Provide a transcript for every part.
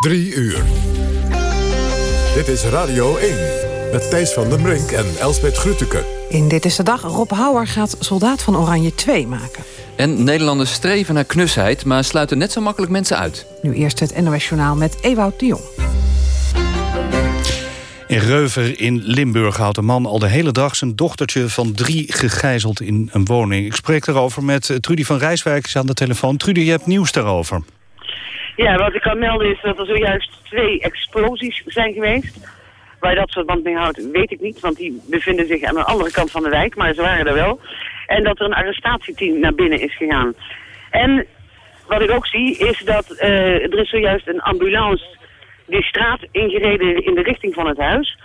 Drie uur. Dit is Radio 1 met Thijs van den Brink en Elsbeth Grütke. In Dit is de Dag, Rob Houwer gaat Soldaat van Oranje 2 maken. En Nederlanders streven naar knusheid, maar sluiten net zo makkelijk mensen uit. Nu eerst het NOS Journaal met Ewout de Jong. In Reuver in Limburg houdt een man al de hele dag zijn dochtertje van drie gegijzeld in een woning. Ik spreek erover met Trudy van Rijswijk is aan de telefoon. Trudy, je hebt nieuws daarover. Ja, wat ik kan melden is dat er zojuist twee explosies zijn geweest. Waar dat verband mee houdt, weet ik niet, want die bevinden zich aan de andere kant van de wijk, maar ze waren er wel. En dat er een arrestatieteam naar binnen is gegaan. En wat ik ook zie, is dat uh, er is zojuist een ambulance die straat ingereden in de richting van het huis.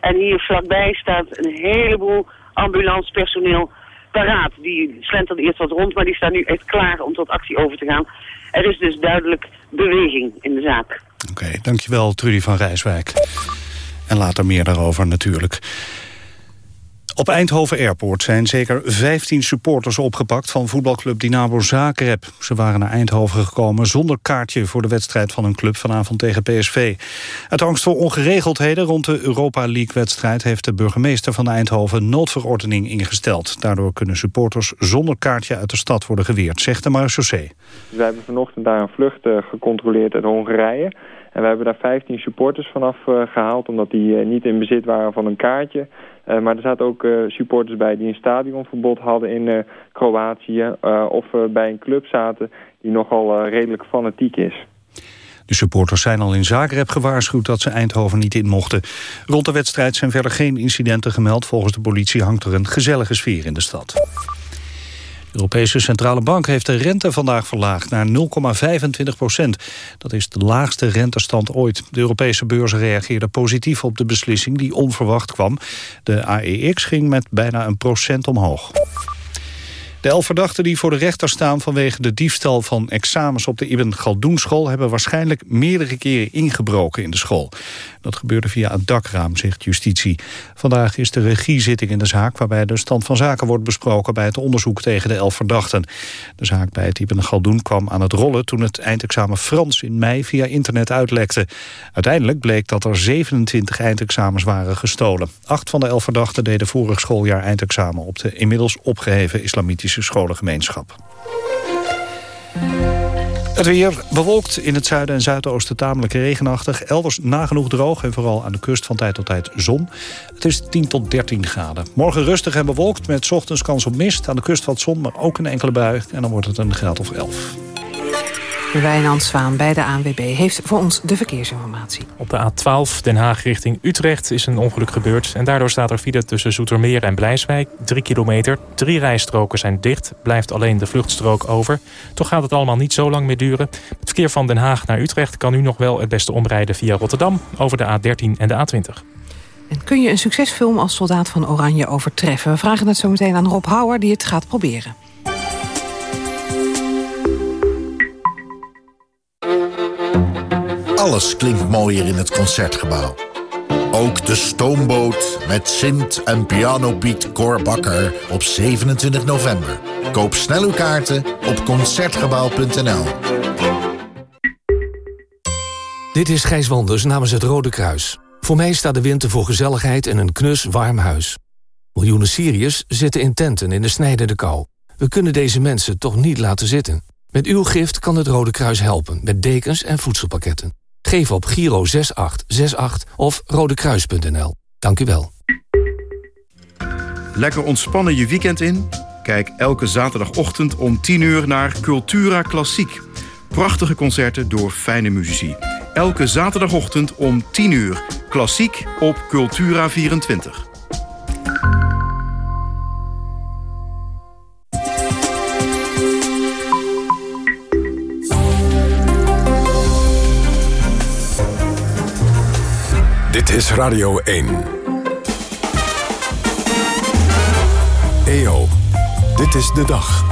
En hier vlakbij staat een heleboel ambulancepersoneel paraat. Die slentert eerst wat rond, maar die staan nu echt klaar om tot actie over te gaan. Er is dus duidelijk beweging in de zaak. Oké, dankjewel Trudy van Rijswijk. En later meer daarover natuurlijk. Op Eindhoven Airport zijn zeker 15 supporters opgepakt van voetbalclub Dynamo Zagreb. Ze waren naar Eindhoven gekomen zonder kaartje voor de wedstrijd van hun club vanavond tegen PSV. Uit angst voor ongeregeldheden rond de Europa League-wedstrijd heeft de burgemeester van Eindhoven noodverordening ingesteld. Daardoor kunnen supporters zonder kaartje uit de stad worden geweerd, zegt de marechaussee. We hebben vanochtend daar een vlucht uh, gecontroleerd uit Hongarije. En we hebben daar 15 supporters vanaf uh, gehaald omdat die uh, niet in bezit waren van een kaartje. Uh, maar er zaten ook supporters bij die een stadionverbod hadden in Kroatië. of bij een club zaten die nogal redelijk fanatiek is. De supporters zijn al in Zagreb gewaarschuwd dat ze Eindhoven niet in mochten. Rond de wedstrijd zijn verder geen incidenten gemeld. Volgens de politie hangt er een gezellige sfeer in de stad. De Europese Centrale Bank heeft de rente vandaag verlaagd naar 0,25 procent. Dat is de laagste rentestand ooit. De Europese beurzen reageerden positief op de beslissing die onverwacht kwam. De AEX ging met bijna een procent omhoog. De elf verdachten die voor de rechter staan vanwege de diefstal van examens op de Ibn Galdoen school hebben waarschijnlijk meerdere keren ingebroken in de school. Dat gebeurde via het dakraam, zegt justitie. Vandaag is de regiezitting in de zaak waarbij de stand van zaken wordt besproken bij het onderzoek tegen de elf verdachten. De zaak bij het Ibn Galdoen kwam aan het rollen toen het eindexamen Frans in mei via internet uitlekte. Uiteindelijk bleek dat er 27 eindexamens waren gestolen. Acht van de elf verdachten deden vorig schooljaar eindexamen op de inmiddels opgeheven islamitische scholengemeenschap. Het weer bewolkt in het zuiden en zuidoosten tamelijk regenachtig. Elders nagenoeg droog en vooral aan de kust van tijd tot tijd zon. Het is 10 tot 13 graden. Morgen rustig en bewolkt met ochtends kans op mist. Aan de kust wat zon, maar ook een enkele bui. En dan wordt het een graad of 11. Wijnand Zwaan bij de ANWB heeft voor ons de verkeersinformatie. Op de A12 Den Haag richting Utrecht is een ongeluk gebeurd... en daardoor staat er file tussen Zoetermeer en Blijswijk. Drie kilometer, drie rijstroken zijn dicht, blijft alleen de vluchtstrook over. Toch gaat het allemaal niet zo lang meer duren. Het verkeer van Den Haag naar Utrecht kan nu nog wel het beste omrijden via Rotterdam... over de A13 en de A20. En kun je een succesfilm als Soldaat van Oranje overtreffen? We vragen het zo meteen aan Rob Houwer die het gaat proberen. Alles klinkt mooier in het Concertgebouw. Ook de stoomboot met Sint en pianopiet Cor Bakker op 27 november. Koop snel uw kaarten op Concertgebouw.nl. Dit is Gijs Wanders namens het Rode Kruis. Voor mij staat de winter voor gezelligheid en een knus warm huis. Miljoenen Syriërs zitten in tenten in de snijdende kou. We kunnen deze mensen toch niet laten zitten. Met uw gift kan het Rode Kruis helpen met dekens en voedselpakketten. Geef op Giro 6868 of rodekruis.nl. Dank u wel. Lekker ontspannen je weekend in? Kijk elke zaterdagochtend om 10 uur naar Cultura Klassiek. Prachtige concerten door fijne muzici. Elke zaterdagochtend om 10 uur. Klassiek op Cultura 24. Is Radio 1. EO, dit is de dag.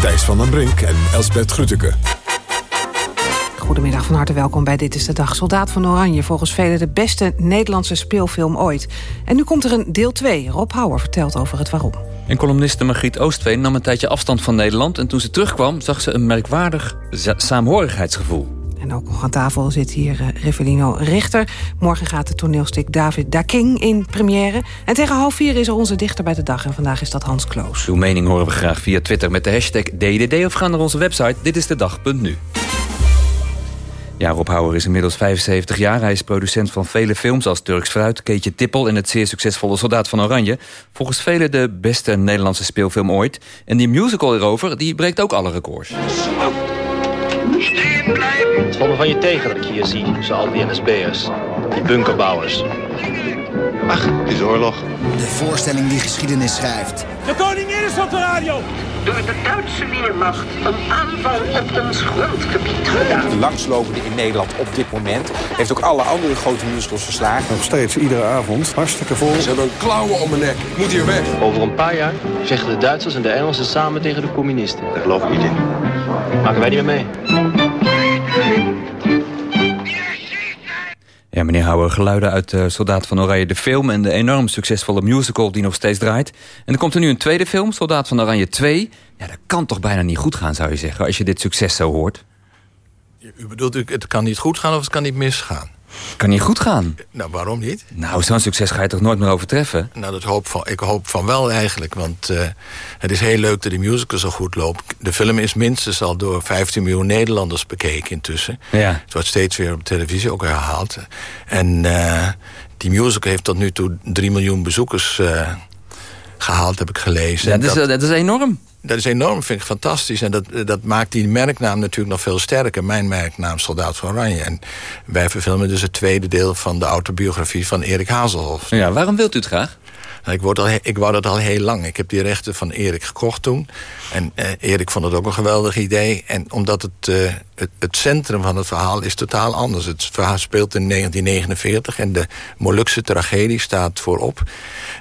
Thijs van den Brink en Elsbeth Grütke. Goedemiddag, van harte welkom bij Dit is de Dag. Soldaat van Oranje, volgens velen de beste Nederlandse speelfilm ooit. En nu komt er een deel 2. Rob Houwer vertelt over het waarom. En columniste Margriet Oostveen nam een tijdje afstand van Nederland... en toen ze terugkwam zag ze een merkwaardig saamhorigheidsgevoel. En ook nog aan tafel zit hier uh, Rivelino Richter. Morgen gaat het toneelstuk David Daking in première. En tegen half vier is er onze dichter bij de dag. En vandaag is dat Hans Kloos. Uw mening horen we graag via Twitter met de hashtag DDD... of ga naar onze website ditistedag.nu. Ja, Rob Houwer is inmiddels 75 jaar. Hij is producent van vele films als Turks Fruit, Keetje Tippel... en het zeer succesvolle Soldaat van Oranje. Volgens velen de beste Nederlandse speelfilm ooit. En die musical erover, die breekt ook alle records. Het valt me van je tegen dat ik hier zie, tussen al die NSB'ers. Die bunkerbouwers. Ach, het is oorlog. De voorstelling die geschiedenis schrijft. De koningin is op de radio! Door de Duitse Weermacht een aanval op ons grondgebied gedaan. De langslopende in Nederland op dit moment heeft ook alle andere grote musicals verslagen. Nog steeds iedere avond hartstikke vol. Ze hebben een klauwen om mijn nek. Ik moet hier weg. Over een paar jaar vechten de Duitsers en de Engelsen samen tegen de communisten. Daar geloof ik niet in. Maken wij niet meer mee. Ja, meneer Houwer, geluiden uit uh, Soldaat van Oranje, de film... en de enorm succesvolle musical die nog steeds draait. En er komt er nu een tweede film, Soldaat van Oranje 2. Ja, dat kan toch bijna niet goed gaan, zou je zeggen... als je dit succes zo hoort? U bedoelt, het kan niet goed gaan of het kan niet misgaan? Kan niet goed gaan. Nou, waarom niet? Nou, zo'n succes ga je toch nooit meer overtreffen? Nou, dat hoop van, ik hoop van wel eigenlijk. Want uh, het is heel leuk dat die musical zo goed loopt. De film is minstens al door 15 miljoen Nederlanders bekeken intussen. Ja. Het wordt steeds weer op televisie ook herhaald. En uh, die musical heeft tot nu toe 3 miljoen bezoekers uh, gehaald, heb ik gelezen. Ja, dat, is, dat is enorm. Dat is enorm, vind ik fantastisch. En dat, dat maakt die merknaam natuurlijk nog veel sterker. Mijn merknaam, Soldaat van Oranje. En wij verfilmen dus het tweede deel van de autobiografie van Erik Hazelhoff. Ja, waarom wilt u het graag? Nou, ik, word ik wou dat al heel lang. Ik heb die rechten van Erik gekocht toen. En eh, Erik vond het ook een geweldig idee. En omdat het, uh, het, het, centrum van het verhaal is totaal anders. Het verhaal speelt in 1949 en de Molukse tragedie staat voorop.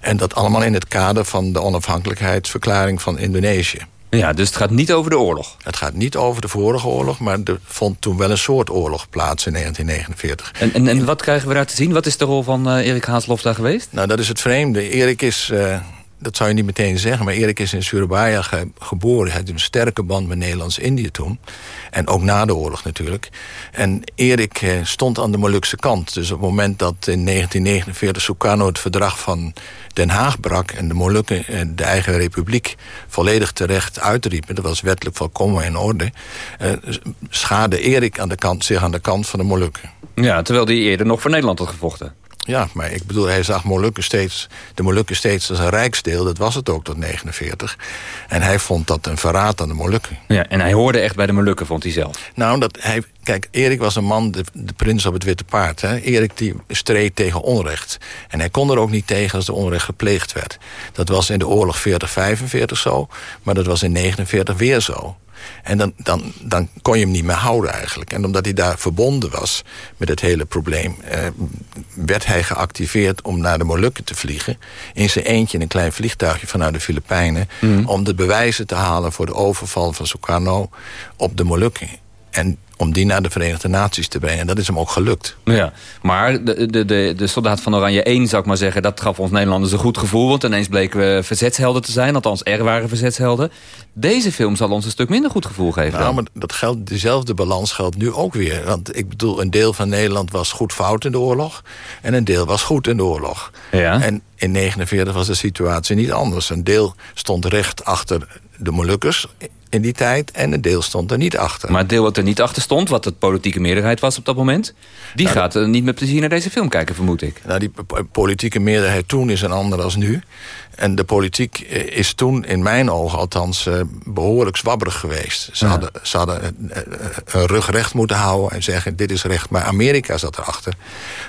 En dat allemaal in het kader van de onafhankelijkheidsverklaring van Indonesië. Ja, dus het gaat niet over de oorlog? Het gaat niet over de vorige oorlog, maar er vond toen wel een soort oorlog plaats in 1949. En, en, en wat krijgen we daar te zien? Wat is de rol van uh, Erik Haaslof daar geweest? Nou, dat is het vreemde. Erik is... Uh, dat zou je niet meteen zeggen, maar Erik is in Surabaya ge geboren. Hij had een sterke band met Nederlands-Indië toen. En ook na de oorlog natuurlijk. En Erik eh, stond aan de Molukse kant. Dus op het moment dat in 1949 Sukarno het verdrag van Den Haag brak... en de Molukken en de eigen republiek volledig terecht uitriepen... dat was wettelijk volkomen in orde... Schade Erik aan de kant, zich aan de kant van de Molukken. Ja, terwijl hij eerder nog voor Nederland had gevochten. Ja, maar ik bedoel, hij zag Molukken steeds, de Molukken steeds als een rijksdeel. Dat was het ook tot 49. En hij vond dat een verraad aan de Molukken. Ja, en hij hoorde echt bij de Molukken, vond hij zelf. Nou, dat hij, kijk, Erik was een man, de, de prins op het witte paard. Hè? Erik die streed tegen onrecht. En hij kon er ook niet tegen als de onrecht gepleegd werd. Dat was in de oorlog 40-45 zo, maar dat was in 49 weer zo. En dan, dan, dan kon je hem niet meer houden eigenlijk. En omdat hij daar verbonden was met het hele probleem... Eh, werd hij geactiveerd om naar de Molukken te vliegen. In zijn eentje in een klein vliegtuigje vanuit de Filipijnen... Mm. om de bewijzen te halen voor de overval van Sukarno op de Molukken. En om die naar de Verenigde Naties te brengen. En dat is hem ook gelukt. Ja, maar de, de, de, de soldaat van Oranje 1, zou ik maar zeggen... dat gaf ons Nederlanders een goed gevoel... want ineens bleken we verzetshelden te zijn. Althans, er waren verzetshelden. Deze film zal ons een stuk minder goed gevoel geven. Nou, maar dat geldt, dezelfde balans geldt nu ook weer. Want ik bedoel, een deel van Nederland was goed fout in de oorlog... en een deel was goed in de oorlog. Ja. En in 1949 was de situatie niet anders. Een deel stond recht achter de Molukkers in die tijd. En een deel stond er niet achter. Maar het deel wat er niet achter stond, wat de politieke meerderheid was op dat moment... die nou, gaat niet met plezier naar deze film kijken, vermoed ik. Nou, die politieke meerderheid toen is een ander als nu. En de politiek is toen, in mijn ogen althans, behoorlijk zwabberig geweest. Ze ja. hadden, ze hadden een rug recht moeten houden en zeggen, dit is recht. Maar Amerika zat erachter.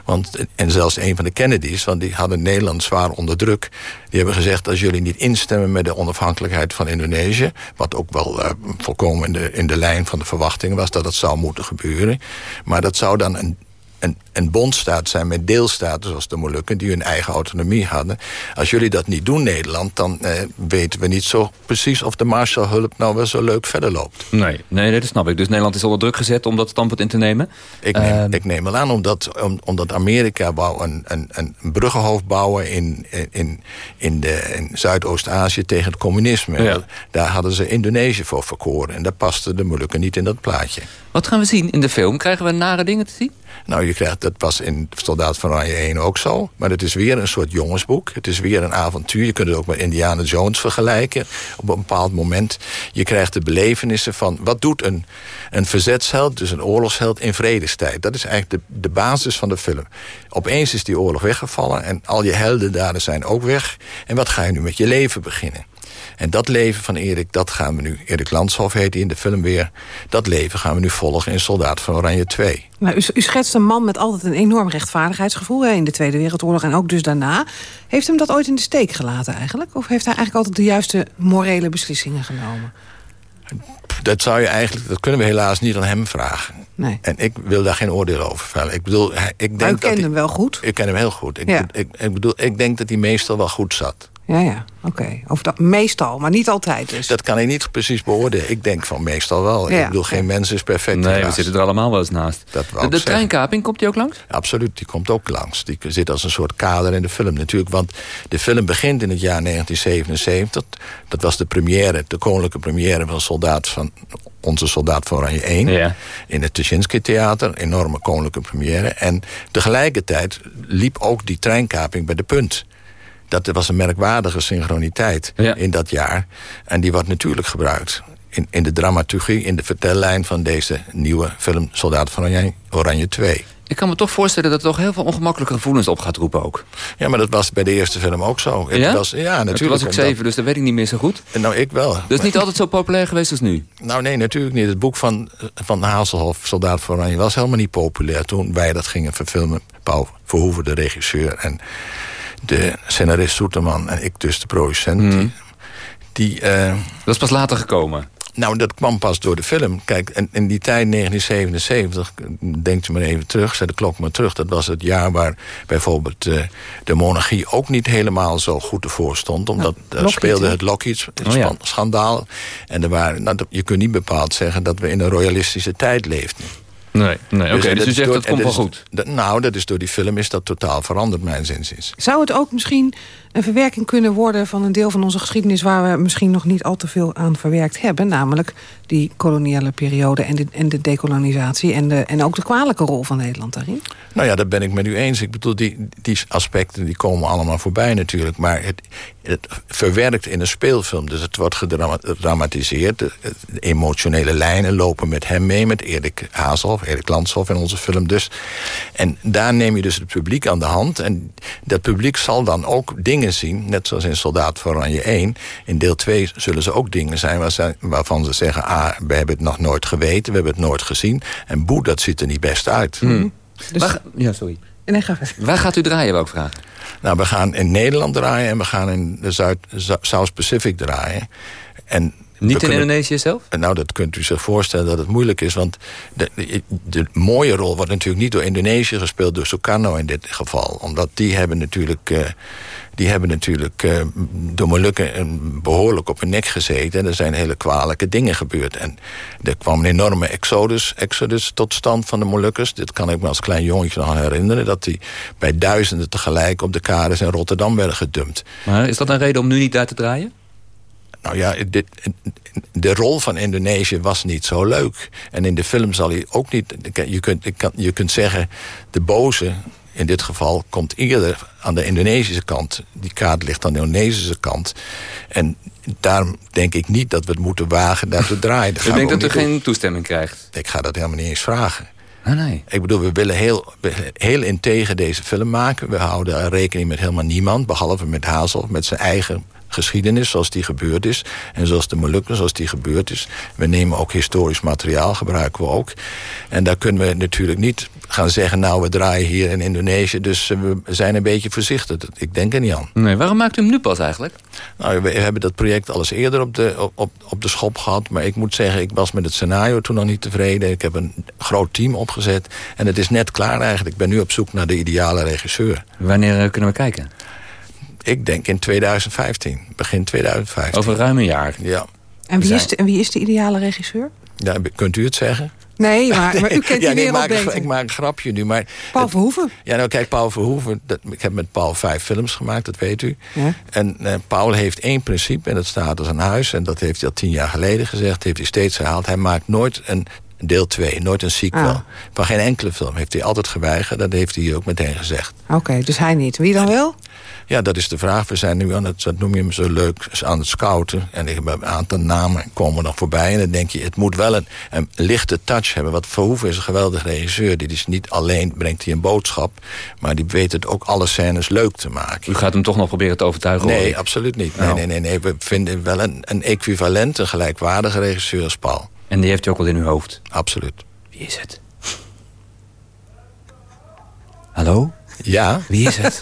Want, en zelfs een van de Kennedys, want die hadden Nederland zwaar onder druk. Die hebben gezegd, als jullie niet instemmen met de onafhankelijkheid van Indonesië... wat ook wel uh, volkomen in de, in de lijn van de verwachtingen was dat het zou moeten gebeuren... maar dat zou dan een een, een bondstaat zijn met deelstaten zoals de Molukken... die hun eigen autonomie hadden. Als jullie dat niet doen, Nederland... dan eh, weten we niet zo precies of de Marshallhulp nou wel zo leuk verder loopt. Nee, nee, dat snap ik. Dus Nederland is onder druk gezet om dat standpunt in te nemen? Ik neem, uh, ik neem wel aan omdat, om, omdat Amerika wou een, een, een bruggenhoofd bouwen... in, in, in, de, in Zuidoost-Azië tegen het communisme. Ja. Daar hadden ze Indonesië voor verkoren. En daar pasten de Molukken niet in dat plaatje. Wat gaan we zien in de film? Krijgen we nare dingen te zien? Nou, je krijgt, dat was in Soldaat van Oranje 1 ook zo. Maar het is weer een soort jongensboek. Het is weer een avontuur. Je kunt het ook met Indiana Jones vergelijken. Op een bepaald moment. Je krijgt de belevenissen van... wat doet een, een verzetsheld, dus een oorlogsheld, in vredestijd? Dat is eigenlijk de, de basis van de film. Opeens is die oorlog weggevallen... en al je helden daar zijn ook weg. En wat ga je nu met je leven beginnen? En dat leven van Erik, dat gaan we nu... Erik Landshoff heet hij in de film weer. Dat leven gaan we nu volgen in Soldaat van Oranje 2. Nou, u, u schetst een man met altijd een enorm rechtvaardigheidsgevoel... Hè, in de Tweede Wereldoorlog en ook dus daarna. Heeft hem dat ooit in de steek gelaten eigenlijk? Of heeft hij eigenlijk altijd de juiste morele beslissingen genomen? Dat zou je eigenlijk, dat kunnen we helaas niet aan hem vragen. Nee. En ik wil daar geen oordeel over vellen. Ik bedoel, ik denk maar u kent hem wel goed? Ik ken hem heel goed. Ik, ja. ik, ik, bedoel, ik denk dat hij meestal wel goed zat. Ja, ja, oké. Okay. Of dat meestal, maar niet altijd dus. Dat kan ik niet precies beoordelen. Ik denk van meestal wel. Ja. Ik bedoel, geen mens is perfect. Nee, we zitten er allemaal wel eens naast. Dat de de treinkaping, komt die ook langs? Absoluut, die komt ook langs. Die zit als een soort kader in de film natuurlijk. Want de film begint in het jaar 1977. Dat was de première, de koninklijke première van Soldaat van onze Soldaat van Oranje 1. Ja. In het Tuschinski Theater. Enorme koninklijke première. En tegelijkertijd liep ook die treinkaping bij de punt dat was een merkwaardige synchroniteit ja. in dat jaar. En die wordt natuurlijk gebruikt in, in de dramaturgie... in de vertellijn van deze nieuwe film Soldaat van Oranje, Oranje 2. Ik kan me toch voorstellen dat het toch heel veel ongemakkelijke gevoelens op gaat roepen ook. Ja, maar dat was bij de eerste film ook zo. Ja? Het was, ja, natuurlijk. Toen was ik zeven, dus dat weet ik niet meer zo goed. Nou, ik wel. Dus niet altijd zo populair geweest als nu? Nou, nee, natuurlijk niet. Het boek van, van Hazelhoff, Soldaat van Oranje... was helemaal niet populair toen wij dat gingen verfilmen. Paul Verhoeven, de regisseur... en de scenarist Soeterman en ik dus de producent. Hmm. Die, die, uh, dat is pas later gekomen? Nou, dat kwam pas door de film. Kijk, in, in die tijd, 1977, denkt u maar even terug... zet de klok maar terug, dat was het jaar waar bijvoorbeeld... Uh, de monarchie ook niet helemaal zo goed ervoor stond. Omdat ja, uh, speelde het Lockheed-schandaal. Oh, ja. En er waren, nou, je kunt niet bepaald zeggen dat we in een royalistische tijd leefden. Nee, nee oké. Okay, dus, dus u zegt door, dat komt wel is, goed. Dat, nou, dat is door die film is dat totaal veranderd, mijn zinzins. Zou het ook misschien een verwerking kunnen worden van een deel van onze geschiedenis... waar we misschien nog niet al te veel aan verwerkt hebben? Namelijk die koloniale periode en de, en de dekolonisatie... En, de, en ook de kwalijke rol van Nederland daarin? Nou ja, dat ben ik met u eens. Ik bedoel, die, die aspecten die komen allemaal voorbij natuurlijk. Maar het, het verwerkt in een speelfilm. Dus het wordt gedramatiseerd. De, de emotionele lijnen lopen met hem mee. Met Erik Hazelhoff, Erik Landshoff in onze film dus. En daar neem je dus het publiek aan de hand. En dat publiek zal dan ook dingen zien. Net zoals in Soldaat van Oranje 1. In deel 2 zullen ze ook dingen zijn waarvan ze zeggen... ah, we hebben het nog nooit geweten, we hebben het nooit gezien. En boe, dat ziet er niet best uit. Hmm. Dus... Waar, ja, sorry. Nee, ga verder. Waar gaat u draaien, wou ik vragen? Nou, we gaan in Nederland draaien en we gaan in de Zuid, South Pacific draaien. En niet in Indonesië zelf? Nou, dat kunt u zich voorstellen dat het moeilijk is. Want de, de, de, mooie rol wordt natuurlijk niet door Indonesië gespeeld... door Sukarno in dit geval. Omdat die hebben natuurlijk... Uh, die hebben natuurlijk uh, de Molukken behoorlijk op hun nek gezeten. En er zijn hele kwalijke dingen gebeurd. En er kwam een enorme exodus, exodus tot stand van de Molukkers. Dit kan ik me als klein jongetje nog herinneren. Dat die bij duizenden tegelijk op de kades in Rotterdam werden gedumpt. Maar is dat een reden om nu niet uit te draaien? Nou ja, dit, de rol van Indonesië was niet zo leuk. En in de film zal hij ook niet... Je kunt, je kunt zeggen, de boze in dit geval komt eerder aan de Indonesische kant. Die kaart ligt aan de Indonesische kant. En daarom denk ik niet dat we het moeten wagen daar te draaien. U denkt dat u geen doen. toestemming krijgt? Ik ga dat helemaal niet eens vragen. Ah, nee. Ik bedoel, we willen heel, heel integer deze film maken. We houden rekening met helemaal niemand, behalve met Hazel, met zijn eigen geschiedenis zoals die gebeurd is. En zoals de Molukken zoals die gebeurd is. We nemen ook historisch materiaal, gebruiken we ook. En daar kunnen we natuurlijk niet gaan zeggen... nou, we draaien hier in Indonesië, dus eh, we zijn een beetje voorzichtig. Ik denk er niet aan. Nee, waarom maakt u hem nu pas eigenlijk? Nou, we hebben dat project alles eerder op de, op, op de schop gehad. Maar ik moet zeggen, ik was met het scenario toen nog niet tevreden. Ik heb een groot team opgezet. En het is net klaar eigenlijk. Ik ben nu op zoek naar de ideale regisseur. Wanneer eh, kunnen we kijken? Ik denk in 2015. Begin 2015. Over ruim een jaar? Ja. En wie, is de, en wie is de ideale regisseur? Ja, kunt u het zeggen? Nee, maar, maar u kent ja, die nee, wereld ik, maak, beter. ik maak een grapje nu. Maar Paul Verhoeven? Ja, nou kijk, Paul Verhoeven... Dat, ik heb met Paul vijf films gemaakt, dat weet u. Ja. En eh, Paul heeft één principe en dat staat als een huis. En dat heeft hij al tien jaar geleden gezegd. heeft hij steeds herhaald. Hij maakt nooit een deel 2, nooit een sequel. Ah. Van geen enkele film heeft hij altijd geweigerd. Dat heeft hij hier ook meteen gezegd. Oké, dus hij niet. Wie dan wel? Ja, dat is de vraag. We zijn nu aan het, dat noem je hem zo leuk, aan het scouten. En ik heb een aantal namen komen nog voorbij. En dan denk je, het moet wel een, een lichte touch hebben. Want Verhoeven is een geweldige regisseur. Die is niet alleen, brengt hij een boodschap... maar die weet het ook alle scènes leuk te maken. U gaat hem toch nog proberen te overtuigen? Nee, absoluut niet. Nee, Nou. nee, nee, nee. We vinden wel een, een equivalent, een gelijkwaardige regisseur als Paul. En die heeft u ook wel in uw hoofd? Absoluut. Wie is het? Hallo? Ja? Wie is het?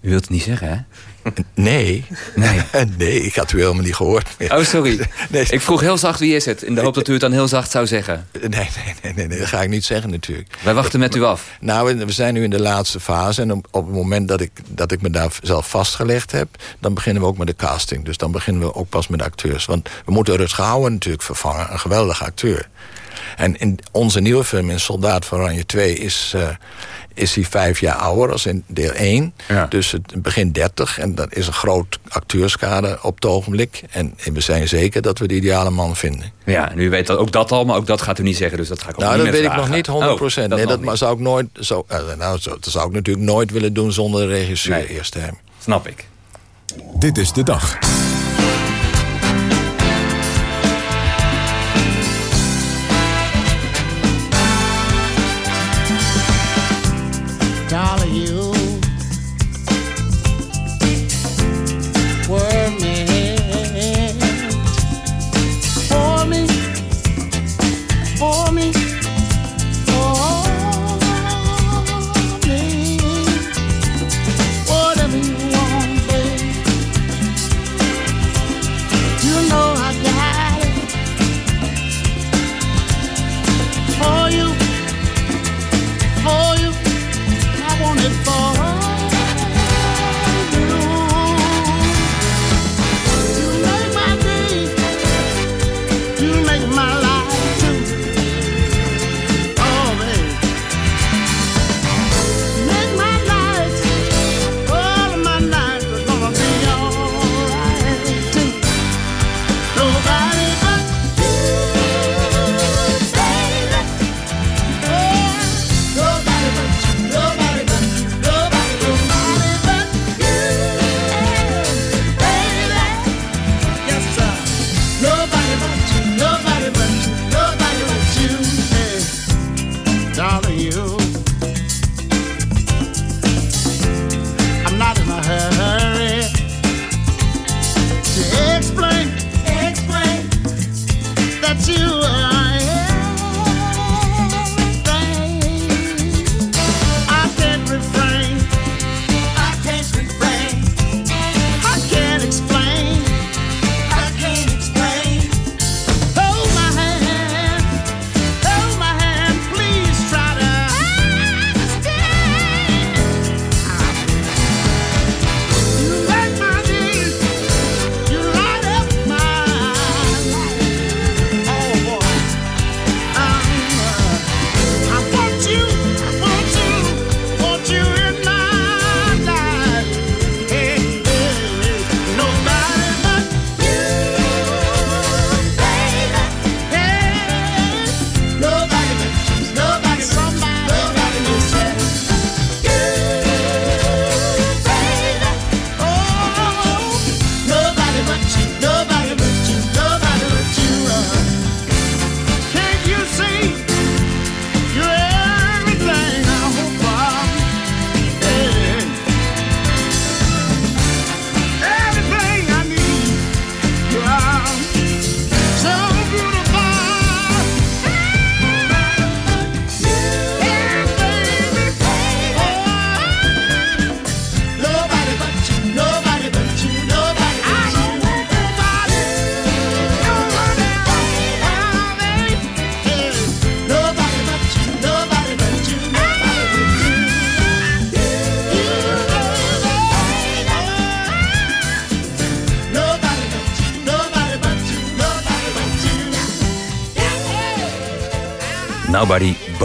U wilt het niet zeggen, hè? Nee. Nee. nee, ik had u helemaal niet gehoord. Oh, sorry. Ik vroeg heel zacht wie is het. In de hoop dat u het dan heel zacht zou zeggen. Nee, nee, nee, nee, nee, dat ga ik niet zeggen natuurlijk. Wij wachten met u af. Nou, we zijn nu in de laatste fase. En op, op het moment dat ik, dat ik me daar zelf vastgelegd heb... dan beginnen we ook met de casting. Dus dan beginnen we ook pas met de acteurs. Want we moeten Rutger Hauer natuurlijk vervangen. Een geweldige acteur. En in onze nieuwe film, in Soldaat van Oranje 2... is, eh, is hij vijf jaar ouder als in deel 1. Dus het begint 30. En dat is een groot acteurskade op het ogenblik. En we zijn zeker dat we de ideale man vinden. Ja, en u weet dat, ook dat al, maar ook dat gaat u niet zeggen. Dus dat ga ik ook Nou, niet dat weet ik nog niet 100 Oh, nee, dat niet. zou ik nooit. Zo, eh, nou, zo, dat zou ik natuurlijk nooit willen doen zonder de regisseur Nee. eerst te hebben. Snap ik. Dit is de dag. Darling, you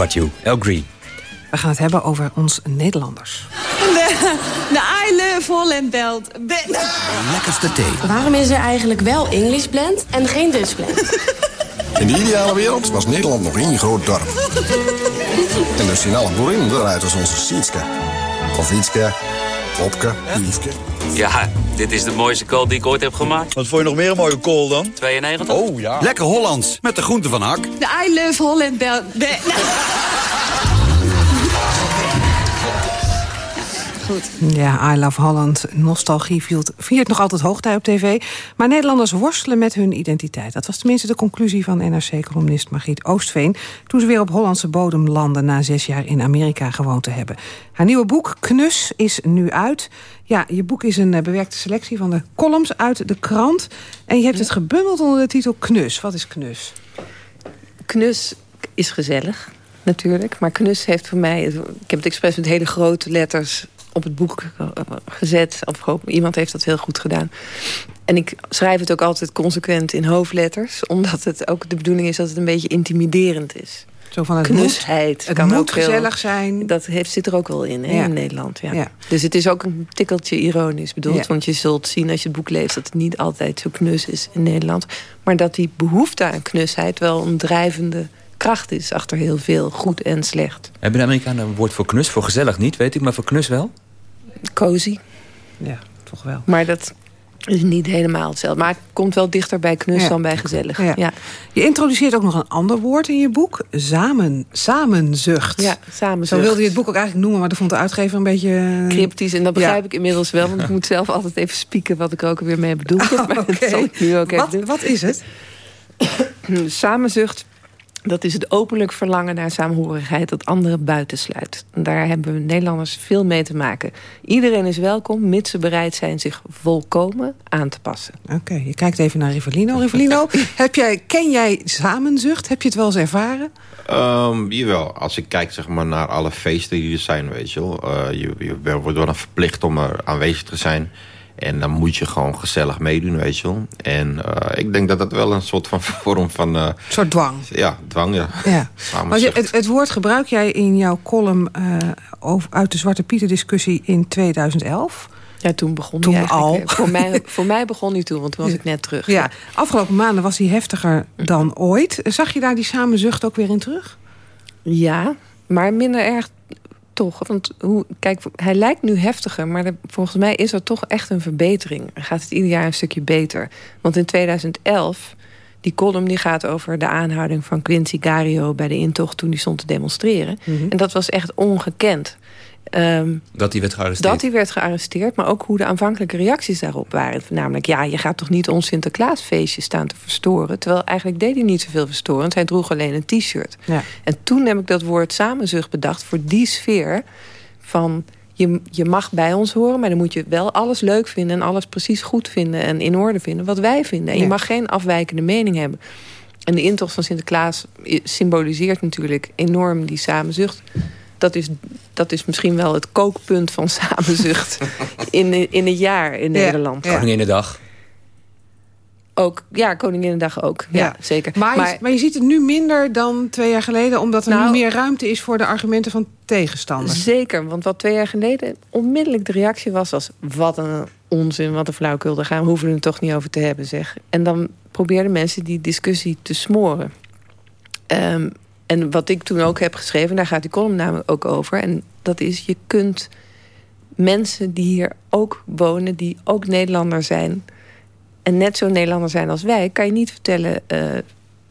Nobody But You, El Green. We gaan het hebben over ons Nederlanders. De, de I love Holland belt. Lekkerste thee. Waarom is er eigenlijk wel English blend en geen Dutch blend? In de ideale wereld was Nederland nog één groot dorp. En de finale boerin eruit als onze Sietske. Of Wietske, Popke, Liefke. Ja, dit is de mooiste kool die ik ooit heb gemaakt. Wat vond je nog meer een mooie kool dan? 92. Oh ja. Lekker Hollands, met de groente van Hak. De I love Holland belt. Goed. Ja, I Love Holland. Nostalgie viert, viert nog altijd hoogtij op tv. Maar Nederlanders worstelen met hun identiteit. Dat was tenminste de conclusie van NRC-columnist Margriet Oostveen... toen ze weer op Hollandse bodem landde... na zes jaar in Amerika gewoond te hebben. Haar nieuwe boek, Knus, is nu uit. Ja, je boek is een eh, bewerkte selectie van de columns uit de krant. En je hebt het gebundeld onder de titel Knus. Wat is Knus? Knus is gezellig, natuurlijk. Maar knus heeft voor mij... Ik heb het expres met hele grote letters op het boek eh, gezet. Of hoop, iemand heeft dat heel goed gedaan. En ik schrijf het ook altijd consequent in hoofdletters. Omdat het ook de bedoeling is dat het een beetje intimiderend is. Zo van het Knusheid. moet, het kan moet ook heel- gezellig zijn. Dat heeft, zit er ook wel in, hè, Ja. in Nederland. Ja. Ja. Dus het is ook een tikkeltje ironisch bedoeld. Ja. Want je zult zien als je het boek leest... dat het niet altijd zo knus is in Nederland. Maar dat die behoefte aan knusheid wel een drijvende kracht is... achter heel veel goed en slecht. Hebben de Amerikanen een woord voor knus? Voor gezellig niet, weet ik, maar voor knus wel? Cozy. Ja, toch wel. Maar dat is niet helemaal hetzelfde. Maar het komt wel dichter bij knus Ja. dan bij gezellig. Ja. Ja. Je introduceert ook nog een ander woord in je boek. Samen, samenzucht. Ja, samenzucht. Zo wilde je het boek ook eigenlijk noemen... maar dat vond de uitgever een beetje... eh, Cryptisch, en dat begrijp Ja. ik inmiddels wel. Want ik moet zelf altijd even spieken wat ik er ook weer mee bedoel. heb. Maar dat zal ik nu ook even Wat, doen. wat is het? Samenzucht, dat is het openlijk verlangen naar saamhorigheid... dat anderen buitensluit. En daar hebben we Nederlanders veel mee te maken. Iedereen is welkom, mits ze bereid zijn zich volkomen aan te passen. Oké, je kijkt even naar Rivelino. Rivelino, heb jij, ken jij samenzucht? Heb je het wel eens ervaren? Ehm, jawel, als ik kijk zeg maar, naar alle feesten die er zijn, weet je wel. eh, je, je wordt dan verplicht om er aanwezig te zijn. En dan moet je gewoon gezellig meedoen, weet je wel. En eh, ik denk dat dat wel een soort van vorm van... eh, Een soort dwang. ja, dwang, ja. Ja. Samenzucht. Maar je, het, het woord gebruik jij in jouw column eh, over, uit de Zwarte Pieten discussie in 2011. Ja, toen begon toen hij al. Voor mij, voor mij begon hij toen, want toen was ik net terug. Ja, afgelopen maanden was hij heftiger dan ooit. Zag je daar die samenzucht ook weer in terug? Ja, maar minder erg toch. Want hoe, kijk, hij lijkt nu heftiger, maar volgens mij is er toch echt een verbetering. Gaat het ieder jaar een stukje beter. Want in 2011, die column die gaat over de aanhouding van Quincy Gario bij de intocht toen hij stond te demonstreren. En dat was echt ongekend. Ehm, Dat hij werd gearresteerd. dat hij werd gearresteerd, maar ook hoe de aanvankelijke reacties daarop waren. Namelijk, ja, je gaat toch niet ons Sinterklaasfeestje staan te verstoren. Terwijl eigenlijk deed hij niet zoveel verstorend. Hij droeg alleen een t-shirt. Ja. En toen heb ik dat woord samenzucht bedacht voor die sfeer van... Je, je mag bij ons horen, maar dan moet je wel alles leuk vinden... en alles precies goed vinden en in orde vinden wat wij vinden. En Ja. je mag geen afwijkende mening hebben. En de intocht van Sinterklaas symboliseert natuurlijk enorm die samenzucht. Dat is, dat is misschien wel het kookpunt van samenzucht in, in het jaar in Ja, Nederland. ja. Koninginnedag. Ook, ja, Koninginnedag ook. Ja, zeker. Maar, je, maar je ziet het nu minder dan twee jaar geleden... omdat er Nou- nu meer ruimte is voor de argumenten van tegenstanders. Zeker, want wat twee jaar geleden onmiddellijk de reactie was... was wat een onzin, wat een flauwkul, daar gaan we hoeven we het toch niet over te hebben, zeg. En dan probeerden mensen die discussie te smoren. Ehm, en wat ik toen ook heb geschreven, daar gaat die column namelijk ook over... en dat is, je kunt mensen die hier ook wonen, die ook Nederlander zijn... en net zo Nederlander zijn als wij, kan je niet vertellen... eh,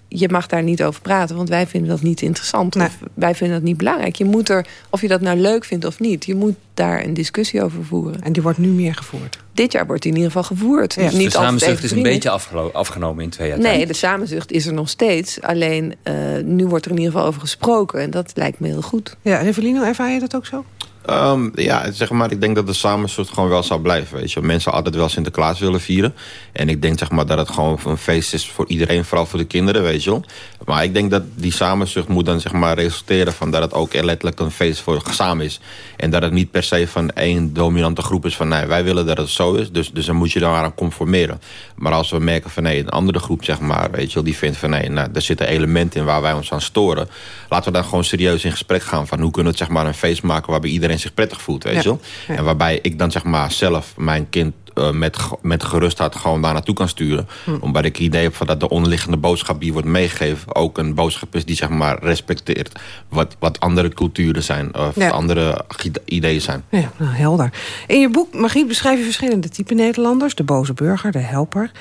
je mag daar niet over praten, want wij vinden dat niet interessant. Of wij vinden dat niet belangrijk. Je moet er, of je dat nou leuk vindt of niet... je moet daar een discussie over voeren. En die wordt nu meer gevoerd? Dit jaar wordt die in ieder geval gevoerd. Dus niet de samenzucht is een beetje afgenomen in twee jaar Nee, tijd. de samenzucht is er nog steeds. Alleen eh, nu wordt er in ieder geval over gesproken. En dat lijkt me heel goed. Ja, Revelino, ervaar je dat ook zo? Ehm, ja, zeg maar, ik denk dat de samenzucht gewoon wel zal blijven. Weet je. Mensen altijd wel Sinterklaas willen vieren. En ik denk zeg maar, dat het gewoon een feest is voor iedereen, vooral voor de kinderen, weet je. Maar ik denk dat die samenzucht moet dan zeg maar resulteren van dat het ook letterlijk een feest voor samen is. En dat het niet per se van één dominante groep is van nee, wij willen dat het zo is. Dus, dus dan moet je daar aan conformeren. Maar als we merken van nee, een andere groep zeg maar, weet je wel, die vindt van nee, nou, er zitten elementen in waar wij ons aan storen. Laten we dan gewoon serieus in gesprek gaan van hoe kunnen we het zeg maar een feest maken waarbij iedereen zich prettig voelt, weet je wel. En waarbij ik dan zeg maar zelf mijn kind uh, met, met gerustheid gewoon daar naartoe kan sturen. Hm. Omdat ik het idee heb van dat de onderliggende boodschap die wordt meegegeven... ook een boodschap is die zeg maar respecteert wat, wat andere culturen zijn. Of ja. andere ideeën zijn. Ja, nou, helder. In je boek, Margriet, beschrijf je verschillende typen Nederlanders. De boze burger, de helper.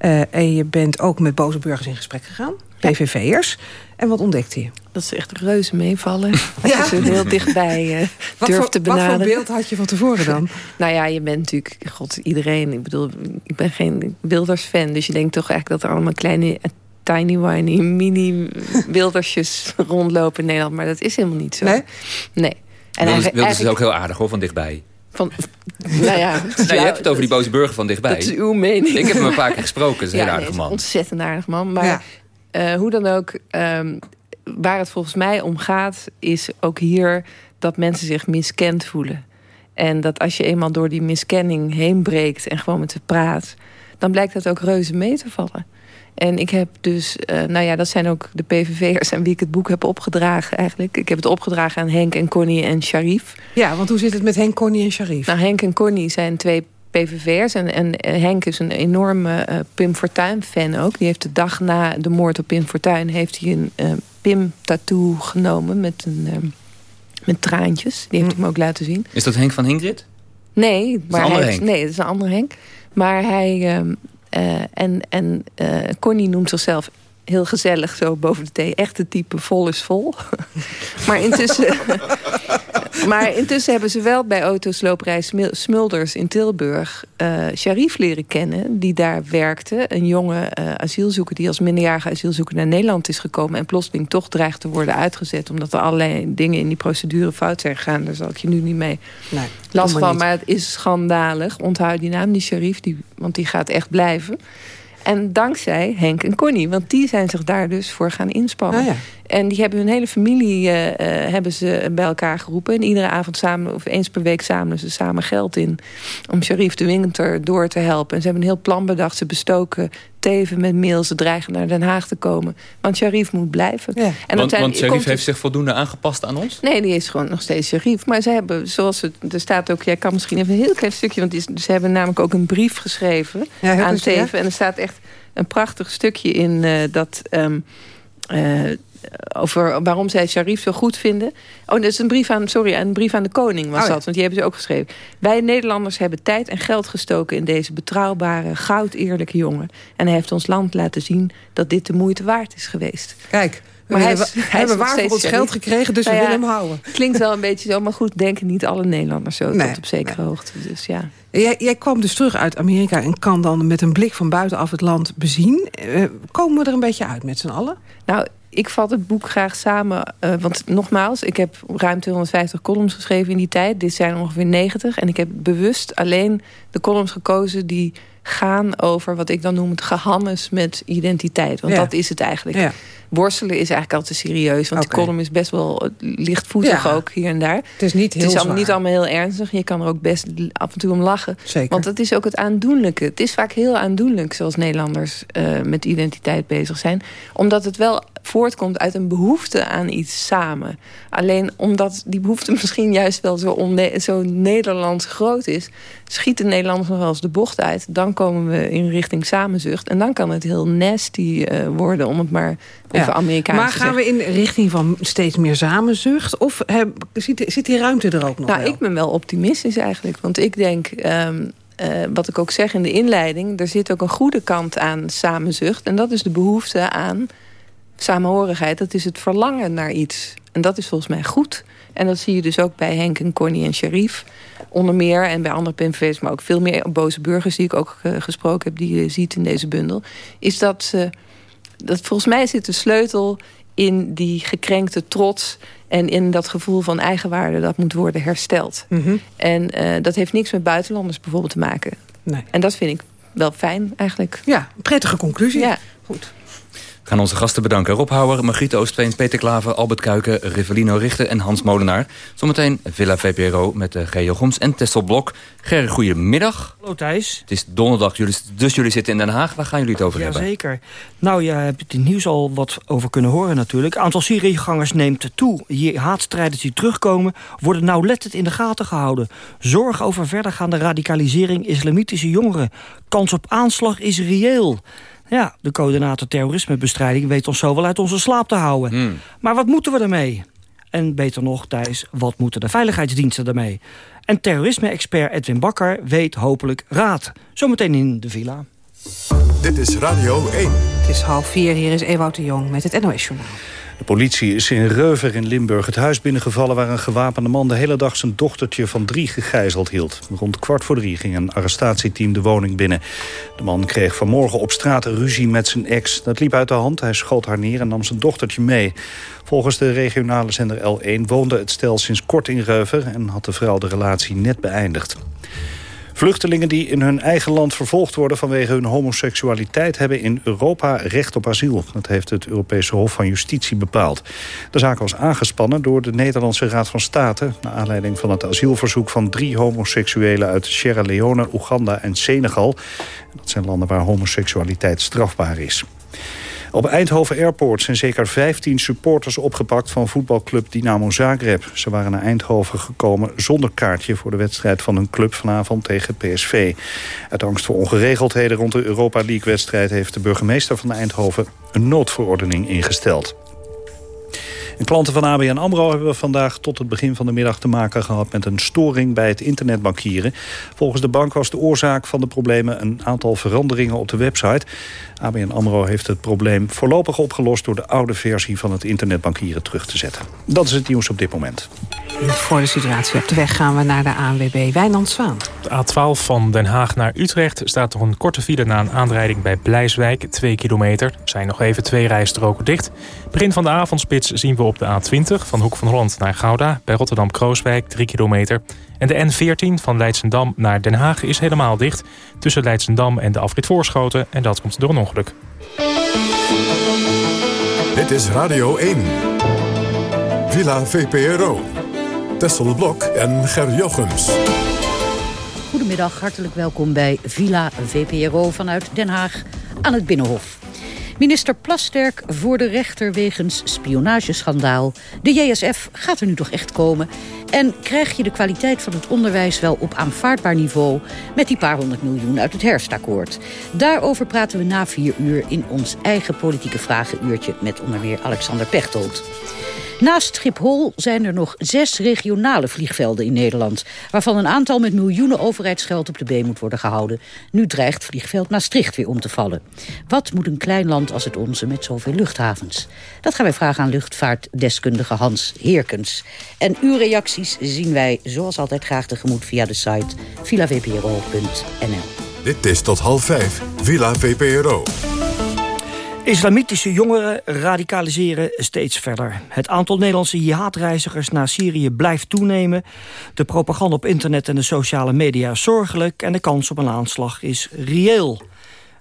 Uh, en je bent ook met boze burgers in gesprek gegaan. PVV'ers. En wat ontdekte je? Dat ze echt reuze meevallen. Als ja. je ze heel dichtbij uh, wat durft voor, te benaderen. Wat voor beeld had je van tevoren dan? nou ja, je bent natuurlijk... God, iedereen. Ik bedoel, ik ben geen Wilders-fan. Dus je denkt toch eigenlijk dat er allemaal kleine... Tiny whiny mini wildersjes rondlopen in Nederland. Maar dat is helemaal niet zo. Nee? Nee. En Wilders, Wilders is ook heel aardig hoor, van dichtbij. Van, nou ja, nou, je hebt het over die boze burger van dichtbij. Dat is uw mening. Ik heb hem een paar keer gesproken. Dat is een ja, heel aardig nee, man. ontzettend aardig man. Maar ja. uh, hoe dan ook... Um, waar het volgens mij om gaat, is ook hier dat mensen zich miskend voelen. En dat als je eenmaal door die miskenning heen breekt en gewoon met ze praat, dan blijkt dat ook reuze mee te vallen. En ik heb dus, uh, nou ja, dat zijn ook de PVV'ers aan wie ik het boek heb opgedragen eigenlijk. Ik heb het opgedragen aan Henk en Connie en Sharif. Ja, want hoe zit het met Henk, Connie en Sharif? Nou, Henk en Connie zijn twee PVV'ers. En, en Henk is een enorme uh, Pim Fortuyn-fan ook. Die heeft de dag na de moord op Pim Fortuyn... heeft hij een uh, Pim-tattoo genomen met, een, uh, met traantjes. Die heeft hij me ook laten zien. Is dat Henk van Hingrid? Nee, maar een hij, Henk. nee, dat is een andere Henk. Maar hij... en en Connie noemt zichzelf heel gezellig zo boven de thee. Echte type vol is vol. maar intussen... maar intussen hebben ze wel bij autosloperij Smulders in Tilburg... Uh, Sharif leren kennen, die daar werkte. Een jonge uh, asielzoeker die als minderjarige asielzoeker naar Nederland is gekomen... en plotseling toch dreigt te worden uitgezet... omdat er allerlei dingen in die procedure fout zijn gegaan. Daar zal ik je nu niet mee nee, last van. Maar, maar het is schandalig. Onthoud die naam, die Sharif, die, want die gaat echt blijven. En dankzij Henk en Connie. Want die zijn zich daar dus voor gaan inspannen. Oh ja. En die hebben hun hele familie uh, uh, hebben ze bij elkaar geroepen. En iedere avond samen, of eens per week zamelen ze samen geld in. Om Sharif de Winter door te helpen. En ze hebben een heel plan bedacht. Ze bestoken Teven met mail. Ze dreigen naar Den Haag te komen. Want Sharif moet blijven. Ja. En want, want Sharif heeft zich voldoende aangepast aan ons? Nee, die is gewoon nog steeds Sharif. Maar ze hebben, zoals het, er staat ook... Jij kan misschien even een heel klein stukje... want die, ze hebben namelijk ook een brief geschreven ja, aan Teven. Ja. En er staat echt een prachtig stukje in uh, dat... Um, uh, over waarom zij Sharif zo goed vinden. Oh, dat is een brief aan, sorry, een brief aan de koning was oh, ja. dat. Want die hebben ze ook geschreven. Wij Nederlanders hebben tijd en geld gestoken... in deze betrouwbare, goud eerlijke jongen. En hij heeft ons land laten zien dat dit de moeite waard is geweest. Kijk, maar we hij hebben, is, hij hebben waar voor ons geld gekregen, dus nou we ja, willen hem houden. Klinkt wel een beetje zo, maar goed, denken niet alle Nederlanders zo Nee, tot op zekere nee. hoogte. Dus ja. Jij, jij kwam dus terug uit Amerika en kan dan met een blik van buitenaf het land bezien. Uh, komen we er een beetje uit met z'n allen? Nou, ik vat het boek graag samen. Uh, want nogmaals, ik heb ruim 250 columns geschreven in die tijd. Dit zijn ongeveer 90. En ik heb bewust alleen de columns gekozen die gaan over wat ik dan noem het gehannes met identiteit. Want Ja. dat is het eigenlijk. Ja. Worstelen is eigenlijk altijd te serieus. Want die column is best wel lichtvoetig Ja. ook hier en daar. Het is niet heel Het is allemaal niet allemaal heel ernstig. Je kan er ook best af en toe om lachen. Zeker. Want dat is ook het aandoenlijke. Het is vaak heel aandoenlijk zoals Nederlanders uh, met identiteit bezig zijn. Omdat het wel voortkomt uit een behoefte aan iets samen. Alleen omdat die behoefte misschien juist wel zo, onne- zo Nederlands groot is... schieten Nederlanders nog wel eens de bocht uit. Dan komen we in richting samenzucht. En dan kan het heel nasty uh, worden, om het maar even Ja. Amerikaans Maar te gaan zeggen. we in richting van steeds meer samenzucht? Of heb, zit, zit die ruimte er ook nog Nou, wel? ik ben wel optimistisch eigenlijk. Want ik denk, um, uh, wat ik ook zeg in de inleiding... er zit ook een goede kant aan samenzucht. En dat is de behoefte aan samenhorigheid. Dat is het verlangen naar iets. En dat is volgens mij goed. En dat zie je dus ook bij Henk en Connie en Sharif. Onder meer en bij andere PNV's, maar ook veel meer boze burgers... die ik ook uh, gesproken heb, die je ziet in deze bundel... is dat, ze, dat volgens mij zit de sleutel in die gekrenkte trots... en in dat gevoel van eigenwaarde dat moet worden hersteld. Mm -hmm. En uh, dat heeft niks met buitenlanders bijvoorbeeld te maken. Nee. En dat vind ik wel fijn eigenlijk. Ja, prettige conclusie. Ja. Goed. Gaan onze gasten bedanken. Rob Houwer, Margriet Oostveen, Peter Klaver, Albert Kuiken... Rivelino Richter en Hans Molenaar. Zometeen Villa VPRO met uh, G. Jochems en Tessel Blok. Ger, goedemiddag. Hallo Thijs. Het is donderdag, jullie, dus jullie zitten in Den Haag. Waar gaan jullie het over hebben? Jazeker. Nou, je hebt het nieuws al wat over kunnen horen natuurlijk. Aantal Syriëgangers neemt toe. Hier haatstrijders die terugkomen worden nauwlettend in de gaten gehouden. Zorg over verdergaande radicalisering islamitische jongeren. Kans op aanslag is reëel. Ja, de coördinator terrorismebestrijding weet ons zo wel uit onze slaap te houden. Hmm. Maar wat moeten we ermee? En beter nog, Thijs, wat moeten de veiligheidsdiensten ermee? En terrorisme-expert Edwin Bakker weet hopelijk raad. Zometeen in de villa. Dit is Radio 1. Het is half vier, hier is Ewout de Jong met het NOS-journaal. De politie is in Reuver in Limburg het huis binnengevallen... waar een gewapende man de hele dag zijn dochtertje van drie gegijzeld hield. Rond kwart voor drie ging een arrestatieteam de woning binnen. De man kreeg vanmorgen op straat ruzie met zijn ex. Dat liep uit de hand, hij schoot haar neer en nam zijn dochtertje mee. Volgens de regionale zender L1 woonde het stel sinds kort in Reuver... en had de vrouw de relatie net beëindigd. Vluchtelingen die in hun eigen land vervolgd worden vanwege hun homoseksualiteit hebben in Europa recht op asiel. Dat heeft het Europese Hof van Justitie bepaald. De zaak was aangespannen door de Nederlandse Raad van State... naar aanleiding van het asielverzoek van drie homoseksuelen uit Sierra Leone, Oeganda en Senegal. Dat zijn landen waar homoseksualiteit strafbaar is. Op Eindhoven Airport zijn zeker 15 supporters opgepakt van voetbalclub Dynamo Zagreb. Ze waren naar Eindhoven gekomen zonder kaartje voor de wedstrijd van hun club vanavond tegen PSV. Uit angst voor ongeregeldheden rond de Europa League-wedstrijd heeft de burgemeester van Eindhoven een noodverordening ingesteld. En klanten van ABN AMRO hebben vandaag tot het begin van de middag te maken gehad met een storing bij het internetbankieren. Volgens de bank was de oorzaak van de problemen een aantal veranderingen op de website. ABN AMRO heeft het probleem voorlopig opgelost door de oude versie van het internetbankieren terug te zetten. Dat is het nieuws op dit moment. Voor de situatie op de weg gaan we naar de ANWB Wijnand Zwaan. De A12 van Den Haag naar Utrecht staat nog een korte file na een aanrijding bij Blijswijk, 2 kilometer. Er zijn nog even twee rijstroken dicht. Begin van de avondspits zien we op de A20 van Hoek van Holland naar Gouda... bij Rotterdam-Krooswijk, 3 kilometer. En de N14 van Leidsendam naar Den Haag is helemaal dicht... tussen Leidsendam en de afrit Voorschoten. En dat komt door een ongeluk. Dit is Radio 1. Villa VPRO. Tessel Blok en Ger Jochems. Goedemiddag, hartelijk welkom bij Villa VPRO vanuit Den Haag aan het Binnenhof. Minister Plasterk voor de rechter wegens spionageschandaal. De JSF gaat er nu toch echt komen. En krijg je de kwaliteit van het onderwijs wel op aanvaardbaar niveau... met die paar honderd miljoen uit het herfstakkoord. Daarover praten we na vier uur in ons eigen politieke vragenuurtje... met onder meer Alexander Pechtold. Naast Schiphol zijn er nog zes regionale vliegvelden in Nederland... waarvan een aantal met miljoenen overheidsgeld op de been moet worden gehouden. Nu dreigt vliegveld Maastricht weer om te vallen. Wat moet een klein land als het onze met zoveel luchthavens? Dat gaan wij vragen aan luchtvaartdeskundige Hans Heerkens. En uw reacties zien wij zoals altijd graag tegemoet via de site villavpro.nl. Dit is tot half vijf, Villa VPRO. Islamitische jongeren radicaliseren steeds verder. Het aantal Nederlandse jihadreizigers naar Syrië blijft toenemen. De propaganda op internet en de sociale media is zorgelijk... en de kans op een aanslag is reëel.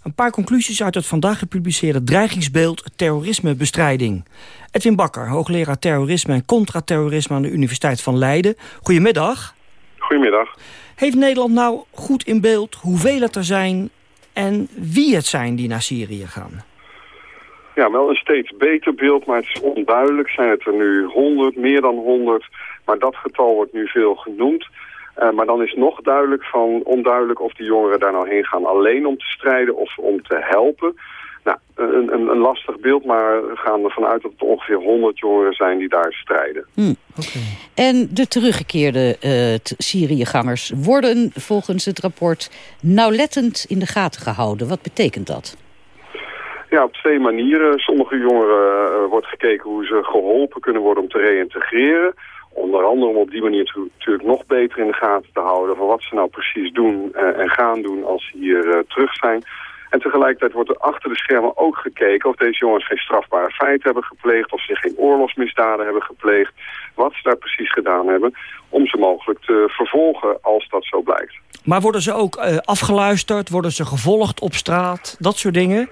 Een paar conclusies uit het vandaag gepubliceerde dreigingsbeeld terrorismebestrijding. Edwin Bakker, hoogleraar terrorisme en contraterrorisme aan de Universiteit van Leiden. Goedemiddag. Goedemiddag. Heeft Nederland nou goed in beeld hoeveel het er zijn en wie het zijn die naar Syrië gaan? Ja, wel een steeds beter beeld, maar het is onduidelijk. Zijn het er nu 100, meer dan 100? Maar dat getal wordt nu veel genoemd. Uh, maar dan is nog duidelijk van, onduidelijk of die jongeren daar nou heen gaan alleen om te strijden of om te helpen. Nou, een, een, een lastig beeld, maar we gaan ervan uit dat het ongeveer 100 jongeren zijn die daar strijden. Hm. En de teruggekeerde uh, Syriëgangers worden volgens het rapport nauwlettend in de gaten gehouden. Wat betekent dat? Ja, op twee manieren. Sommige jongeren uh, wordt gekeken hoe ze geholpen kunnen worden om te reïntegreren. Onder andere om op die manier natuurlijk nog beter in de gaten te houden... van wat ze nou precies doen uh, en gaan doen als ze hier uh, terug zijn. En tegelijkertijd wordt er achter de schermen ook gekeken... of deze jongens geen strafbare feiten hebben gepleegd... of ze geen oorlogsmisdaden hebben gepleegd. Wat ze daar precies gedaan hebben... om ze mogelijk te vervolgen als dat zo blijkt. Maar worden ze ook afgeluisterd? Worden ze gevolgd op straat? Dat soort dingen?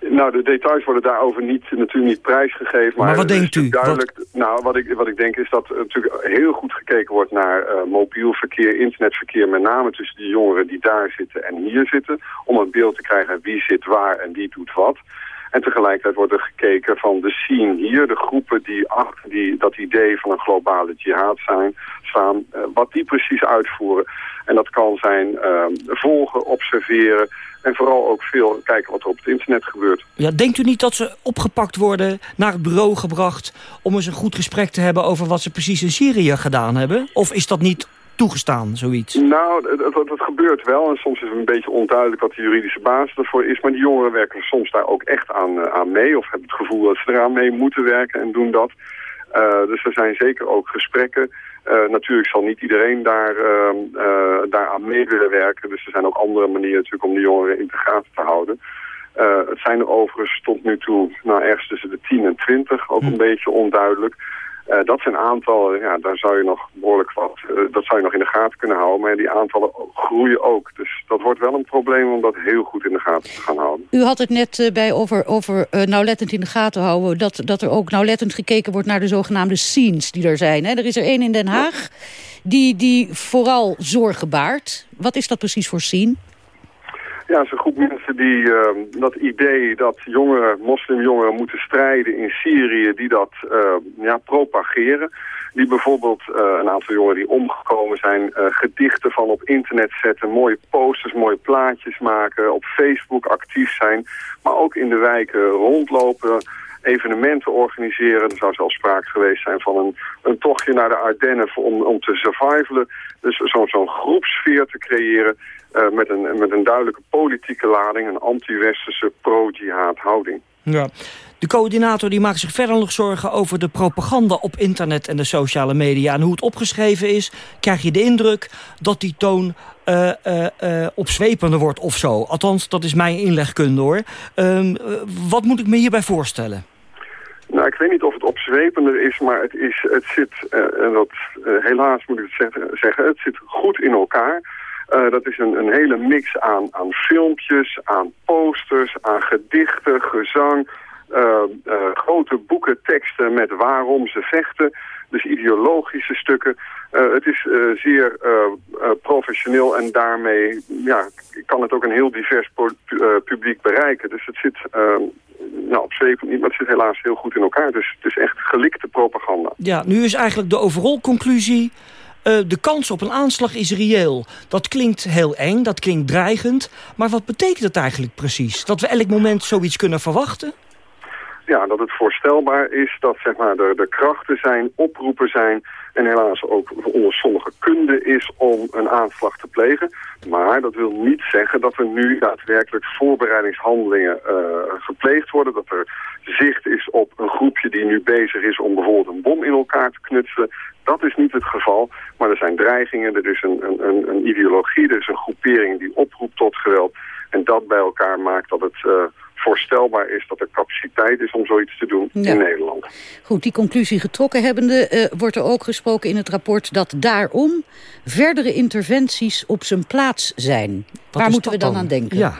Nou, de details worden daarover niet, natuurlijk niet prijsgegeven. Maar, Maar wat denkt u? Duidelijk, Nou, wat ik, wat ik denk is dat er natuurlijk heel goed gekeken wordt naar eh, mobiel verkeer, internetverkeer. Met name tussen die jongeren die daar zitten en hier zitten. Om een beeld te krijgen wie zit waar en wie doet wat. En tegelijkertijd wordt er gekeken van de scene hier, de groepen die achter die, dat idee van een globale jihad zijn, staan, eh, wat die precies uitvoeren. En dat kan zijn eh, volgen, observeren en vooral ook veel kijken wat er op het internet gebeurt. Ja, denkt u niet dat ze opgepakt worden, naar het bureau gebracht... om eens een goed gesprek te hebben over wat ze precies in Syrië gedaan hebben? Of is dat niet toegestaan, zoiets? Nou, het gebeurt wel en soms is het een beetje onduidelijk wat de juridische basis ervoor is. Maar die jongeren werken soms daar ook echt aan, eh, aan mee of hebben het gevoel dat ze eraan mee moeten werken en doen dat. Eh, dus er zijn zeker ook gesprekken. Eh, natuurlijk zal niet iedereen daar, uh, uh, daaraan mee willen werken. Dus er zijn ook andere manieren natuurlijk om de jongeren in de gaten te houden. Het zijn er overigens tot nu toe nou, ergens tussen de 10 en 20, ook een beetje onduidelijk. Uh, dat zijn aantallen, ja, daar zou je nog behoorlijk wat, uh, dat zou je nog in de gaten kunnen houden. Maar die aantallen groeien ook. Dus dat wordt wel een probleem om dat heel goed in de gaten te gaan houden. U had het net uh, bij over, over nauwlettend in de gaten houden. Dat, dat er ook nauwlettend gekeken wordt naar de zogenaamde scenes die er zijn. Hè? Er is er één in Den Haag die, die vooral zorgen baart. Wat is dat precies voor scene? Ja, een groep mensen die uh, dat idee dat jongeren, moslimjongeren moeten strijden in Syrië, die dat uh, ja, propageren. Die bijvoorbeeld uh, een aantal jongeren die omgekomen zijn, gedichten van op internet zetten, mooie posters, mooie plaatjes maken, op Facebook actief zijn, maar ook in de wijken rondlopen, evenementen organiseren. Er zou zelfs sprake geweest zijn van een, een tochtje naar de Ardennen om, om te survivalen. Dus zo'n zo groepsfeer te creëren uh, met, een, met een duidelijke politieke lading, een anti-westerse pro-jihad houding. Ja. De coördinator die maakt zich verder nog zorgen over de propaganda op internet en de sociale media. En hoe het opgeschreven is, krijg je de indruk dat die toon uh, uh, uh, opzwepender wordt of zo. Althans, dat is mijn inlegkunde hoor. Uh, wat moet ik me hierbij voorstellen? Nou, ik weet niet of het opzwepender is, maar het, is, het zit, en dat helaas moet ik het zeggen, het zit goed in elkaar. Uh, dat is een, een hele mix aan, aan filmpjes, aan posters, aan gedichten, gezang, uh, uh, grote boeken, teksten met waarom ze vechten. Dus ideologische stukken. het is zeer professioneel en daarmee ja, kan het ook een heel divers publiek bereiken. Dus het zit nou, op zeven niet, maar het zit helaas heel goed in elkaar. Dus het is echt gelikte propaganda. Ja, nu is eigenlijk de overal conclusie... Uh, de kans op een aanslag is reëel. Dat klinkt heel eng, dat klinkt dreigend. Maar wat betekent het eigenlijk precies? Dat we elk moment zoiets kunnen verwachten? Ja, dat het voorstelbaar is dat zeg maar, er, er krachten zijn, oproepen zijn... en helaas ook onder sommige kunde is om een aanslag te plegen. Maar dat wil niet zeggen dat er nu daadwerkelijk voorbereidingshandelingen uh, gepleegd worden. Dat er zicht is op een groepje die nu bezig is om bijvoorbeeld een bom in elkaar te knutselen. Dat is niet het geval, maar er zijn dreigingen, er is een, een, een ideologie, er is een groepering die oproept tot geweld. En dat bij elkaar maakt dat het uh, voorstelbaar is dat er capaciteit is om zoiets te doen ja. in Nederland. Goed, die conclusie getrokken hebbende uh, wordt er ook gesproken in het rapport dat daarom verdere interventies op zijn plaats zijn. Wat Waar moeten we dan, dan aan denken? Ja.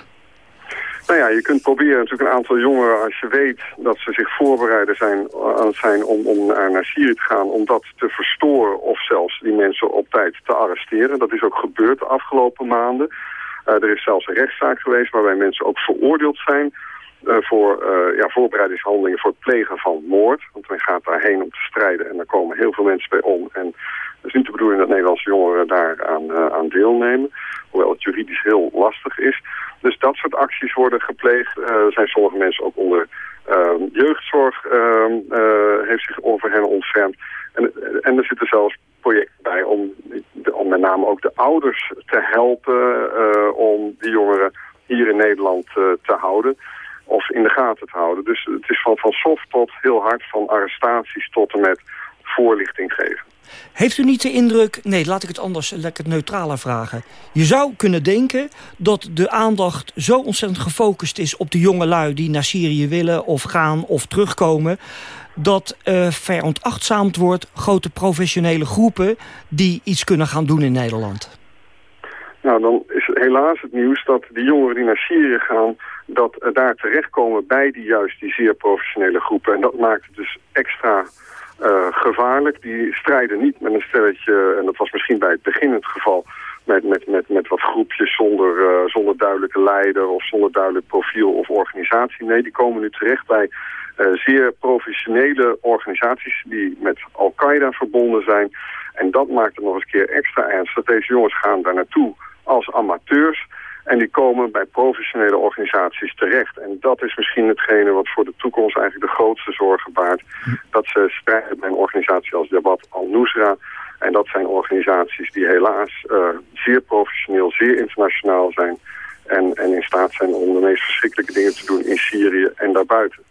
Nou ja, je kunt proberen natuurlijk een aantal jongeren, als je weet dat ze zich voorbereiden zijn, aan het zijn om, om naar, Syrië te gaan, om dat te verstoren of zelfs die mensen op tijd te arresteren. Dat is ook gebeurd de afgelopen maanden. Uh, er is zelfs een rechtszaak geweest waarbij mensen ook veroordeeld zijn uh, voor ja, voorbereidingshandelingen voor het plegen van moord. Want men gaat daarheen om te strijden en daar komen heel veel mensen bij om. En het is niet de bedoeling dat Nederlandse jongeren daar aan, aan deelnemen, hoewel het juridisch heel lastig is. Dus dat soort acties worden gepleegd. Uh, er zijn sommige mensen ook onder uh, jeugdzorg uh, heeft zich over hen ontfermd. En, en er zitten zelfs projecten bij om, om met name ook de ouders te helpen om die jongeren hier in Nederland te houden of in de gaten te houden. Dus het is van, van soft tot heel hard, van arrestaties tot en met voorlichting geven. Heeft u niet de indruk... Nee, laat ik het anders lekker neutraler vragen. Je zou kunnen denken dat de aandacht zo ontzettend gefocust is... op de jonge lui die naar Syrië willen of gaan of terugkomen... dat uh, veronachtzaamd wordt grote professionele groepen... die iets kunnen gaan doen in Nederland. Nou, dan is helaas het nieuws dat die jongeren die naar Syrië gaan... dat uh, daar terechtkomen bij die juist die zeer professionele groepen. En dat maakt het dus extra gevaarlijk. Die strijden niet met een stelletje, en dat was misschien bij het begin het geval, met, met, met, met wat groepjes zonder, uh, zonder duidelijke leider of zonder duidelijk profiel of organisatie. Nee, die komen nu terecht bij uh, zeer professionele organisaties die met Al-Qaeda verbonden zijn. En dat maakt het nog eens een keer extra ernstig. Deze jongens gaan daar naartoe als amateurs. En die komen bij professionele organisaties terecht. En dat is misschien hetgene wat voor de toekomst eigenlijk de grootste zorgen baart. Dat ze strijden bij een organisatie als Jabhat al-Nusra. En dat zijn organisaties die helaas uh, zeer professioneel, zeer internationaal zijn. En, en in staat zijn om de meest verschrikkelijke dingen te doen in Syrië en daarbuiten.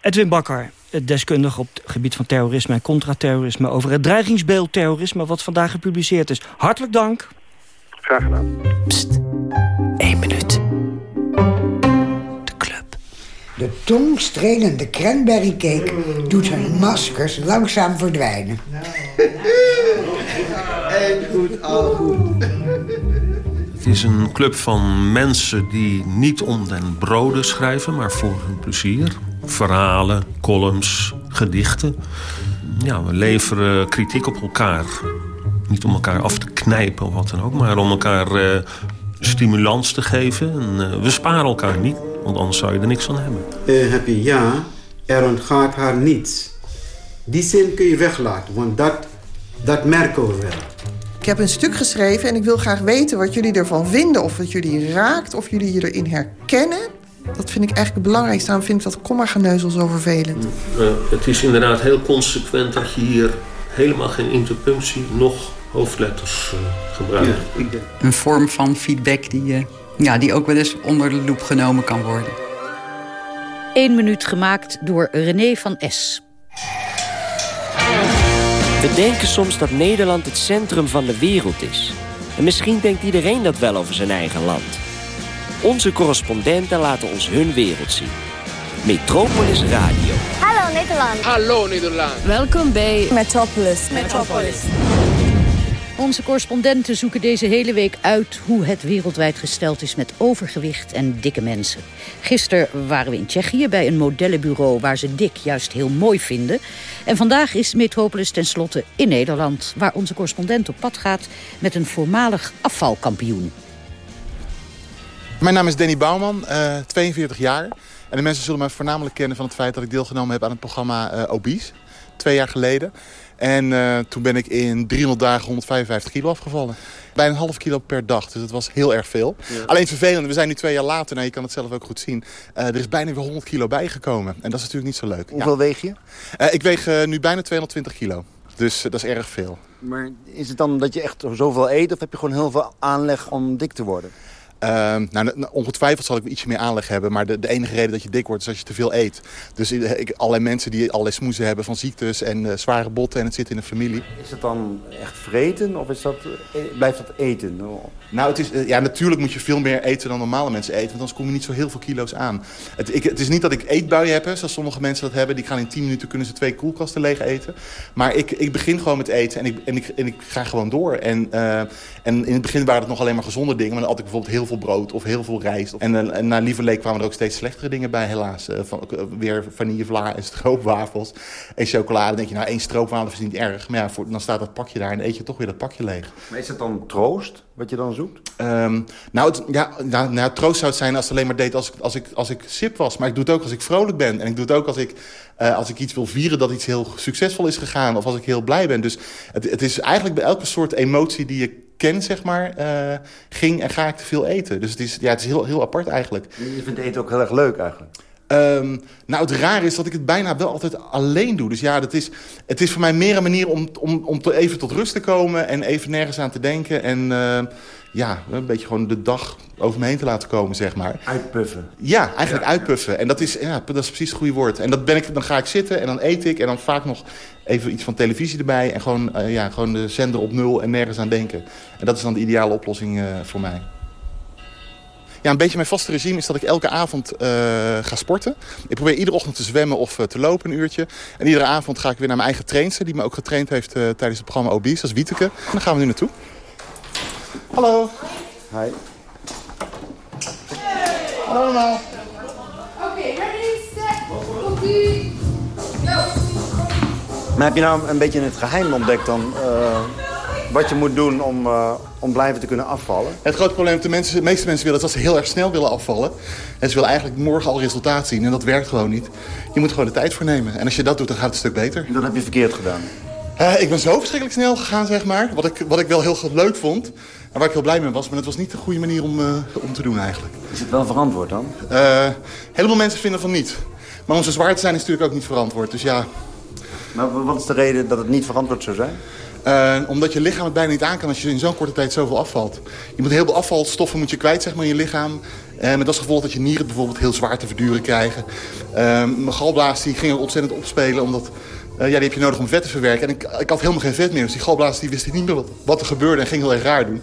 Edwin Bakker, deskundige op het gebied van terrorisme en contraterrorisme... over het dreigingsbeeld terrorisme wat vandaag gepubliceerd is. Hartelijk dank. Graag gedaan. Pst, één minuut. De club. De tongstrelende cranberry cake doet haar maskers langzaam verdwijnen. En goed, al goed. Het is een club van mensen die niet om den broden schrijven... maar voor hun plezier. Verhalen, columns, gedichten. Ja, we leveren kritiek op elkaar. Niet om elkaar af te knijpen of wat dan ook... maar om elkaar uh, stimulans te geven. En, uh, we sparen elkaar niet, want anders zou je er niks van hebben. Uh, heb je ja, er ontgaat haar niets. Die zin kun je weglaten, want dat, dat merken we wel. Ik heb een stuk geschreven en ik wil graag weten wat jullie ervan vinden. Of het jullie raakt, of jullie je erin herkennen. Dat vind ik eigenlijk het belangrijkste. Daarom vind ik dat kommageneuzel zo vervelend. Uh, het is inderdaad heel consequent dat je hier helemaal geen interpunctie nog hoofdletters uh, gebruikt. Ja, een vorm van feedback die, uh, ja, die ook wel eens onder de loep genomen kan worden. Eén minuut gemaakt door René van S. We denken soms dat Nederland het centrum van de wereld is. En misschien denkt iedereen dat wel over zijn eigen land. Onze correspondenten laten ons hun wereld zien. Metropolis Radio. Hallo Nederland. Hallo Nederland. Welkom bij Metropolis. Metropolis. Onze correspondenten zoeken deze hele week uit hoe het wereldwijd gesteld is met overgewicht en dikke mensen. Gisteren waren we in Tsjechië bij een modellenbureau waar ze dik juist heel mooi vinden. En vandaag is Metropolis tenslotte in Nederland, waar onze correspondent op pad gaat met een voormalig afvalkampioen. Mijn naam is Danny Bouwman, uh, 42 jaar. En de mensen zullen mij voornamelijk kennen van het feit dat ik deelgenomen heb aan het programma uh. Twee jaar geleden. En uh, toen ben ik in 300 dagen 155 kilo afgevallen. Bijna een half kilo per dag, dus dat was heel erg veel. Ja. Alleen vervelend, we zijn nu twee jaar later, nou, je kan het zelf ook goed zien. Uh, er is bijna weer 100 kilo bijgekomen. En dat is natuurlijk niet zo leuk. Hoeveel ja. weeg je? Uh, ik weeg nu bijna 220 kilo. Dus dat is erg veel. Maar is het dan dat je echt zoveel eet of heb je gewoon heel veel aanleg om dik te worden? Uh, nou, ongetwijfeld zal ik ietsje meer aanleg hebben. Maar de, de, enige reden dat je dik wordt is als je te veel eet. Dus ik, allerlei mensen die allerlei smoezen hebben van ziektes en uh, zware botten en het zit in een familie. Is het dan echt vreten of is dat, blijft dat eten? Nou, het is, uh, ja, natuurlijk moet je veel meer eten dan normale mensen eten. Want anders kom je niet zo heel veel kilo's aan. Het, ik, het is niet dat ik eetbuien heb, zoals sommige mensen dat hebben. Die gaan in 10 minuten kunnen ze twee koelkasten leeg eten. Maar ik, ik begin gewoon met eten en ik, en ik, en ik ga gewoon door. En, uh, en in het begin waren het nog alleen maar gezonde dingen. Maar dan had ik bijvoorbeeld heel veel brood of heel veel rijst. En, en na lieverlee kwamen er ook steeds slechtere dingen bij, helaas. Uh, van, uh, weer vanillevla en stroopwafels en chocolade. Dan denk je, nou, één stroopwafel is niet erg. Maar ja, voor, dan staat dat pakje daar en eet je toch weer dat pakje leeg. Maar is het dan troost wat je dan zoekt? Um, nou, het, ja, nou, nou, troost zou het zijn als het alleen maar deed als ik, als, ik, als ik sip was. Maar ik doe het ook als ik vrolijk ben. En ik doe het ook als ik, uh, als ik iets wil vieren dat iets heel succesvol is gegaan. Of als ik heel blij ben. Dus het, het is eigenlijk bij elke soort emotie die je ken, zeg maar, uh, ging en ga ik te veel eten. Dus het is, ja, het is heel, heel apart eigenlijk. Je vindt eten ook heel erg leuk eigenlijk? Um, nou, het raar is dat ik het bijna wel altijd alleen doe. Dus ja, dat is, het is voor mij meer een manier om, om, om te even tot rust te komen... en even nergens aan te denken. En uh, ja, een beetje gewoon de dag over me heen te laten komen, zeg maar. Uitpuffen. Ja, eigenlijk ja. uitpuffen. En dat is, ja, dat is precies het goede woord. En dat ben ik, dan ga ik zitten en dan eet ik... en dan vaak nog even iets van televisie erbij... en gewoon, uh, ja, gewoon de zender op nul en nergens aan denken. En dat is dan de ideale oplossing uh, voor mij. Ja, een beetje mijn vaste regime is dat ik elke avond uh, ga sporten. Ik probeer iedere ochtend te zwemmen of uh, te lopen een uurtje. En iedere avond ga ik weer naar mijn eigen trainster... die me ook getraind heeft uh, tijdens het programma Obese, dat is Wieteke. En daar gaan we nu naartoe. Hallo. Hi. Allemaal. Oké, ready, set, go. Maar heb je nou een beetje het geheim ontdekt dan... eh, wat je moet doen om, eh, om blijven te kunnen afvallen? Het grote probleem dat de, mensen, de meeste mensen willen... is dat ze heel erg snel willen afvallen. En ze willen eigenlijk morgen al resultaat zien. En dat werkt gewoon niet. Je moet gewoon de tijd voor nemen. En als je dat doet, dan gaat het een stuk beter. Dat heb je verkeerd gedaan. Eh, ik ben zo verschrikkelijk snel gegaan, zeg maar. Wat ik, wat ik wel heel leuk vond. En waar ik heel blij mee was. Maar het was niet de goede manier om, om te doen eigenlijk. Is het wel verantwoord dan? Eh helemaal mensen vinden van niet. Maar om zo zwaar te zijn is natuurlijk ook niet verantwoord. Dus ja, Maar wat is de reden dat het niet verantwoord zou zijn? Eh, omdat je lichaam het bijna niet aan kan als je in zo'n korte tijd zoveel afvalt. Je moet heel veel afvalstoffen moet je kwijt zeg maar, in je lichaam. Eh, met als gevolg dat je nieren bijvoorbeeld heel zwaar te verduren krijgen. Eh, mijn galblaas die ging ook ontzettend opspelen omdat... eh, ja, die heb je nodig om vet te verwerken. En ik, ik had helemaal geen vet meer. Dus die galblaas die wist niet meer wat, wat er gebeurde en ging heel erg raar doen.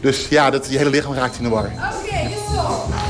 Dus ja, dat, je hele lichaam raakt in de war. Oké, je stop.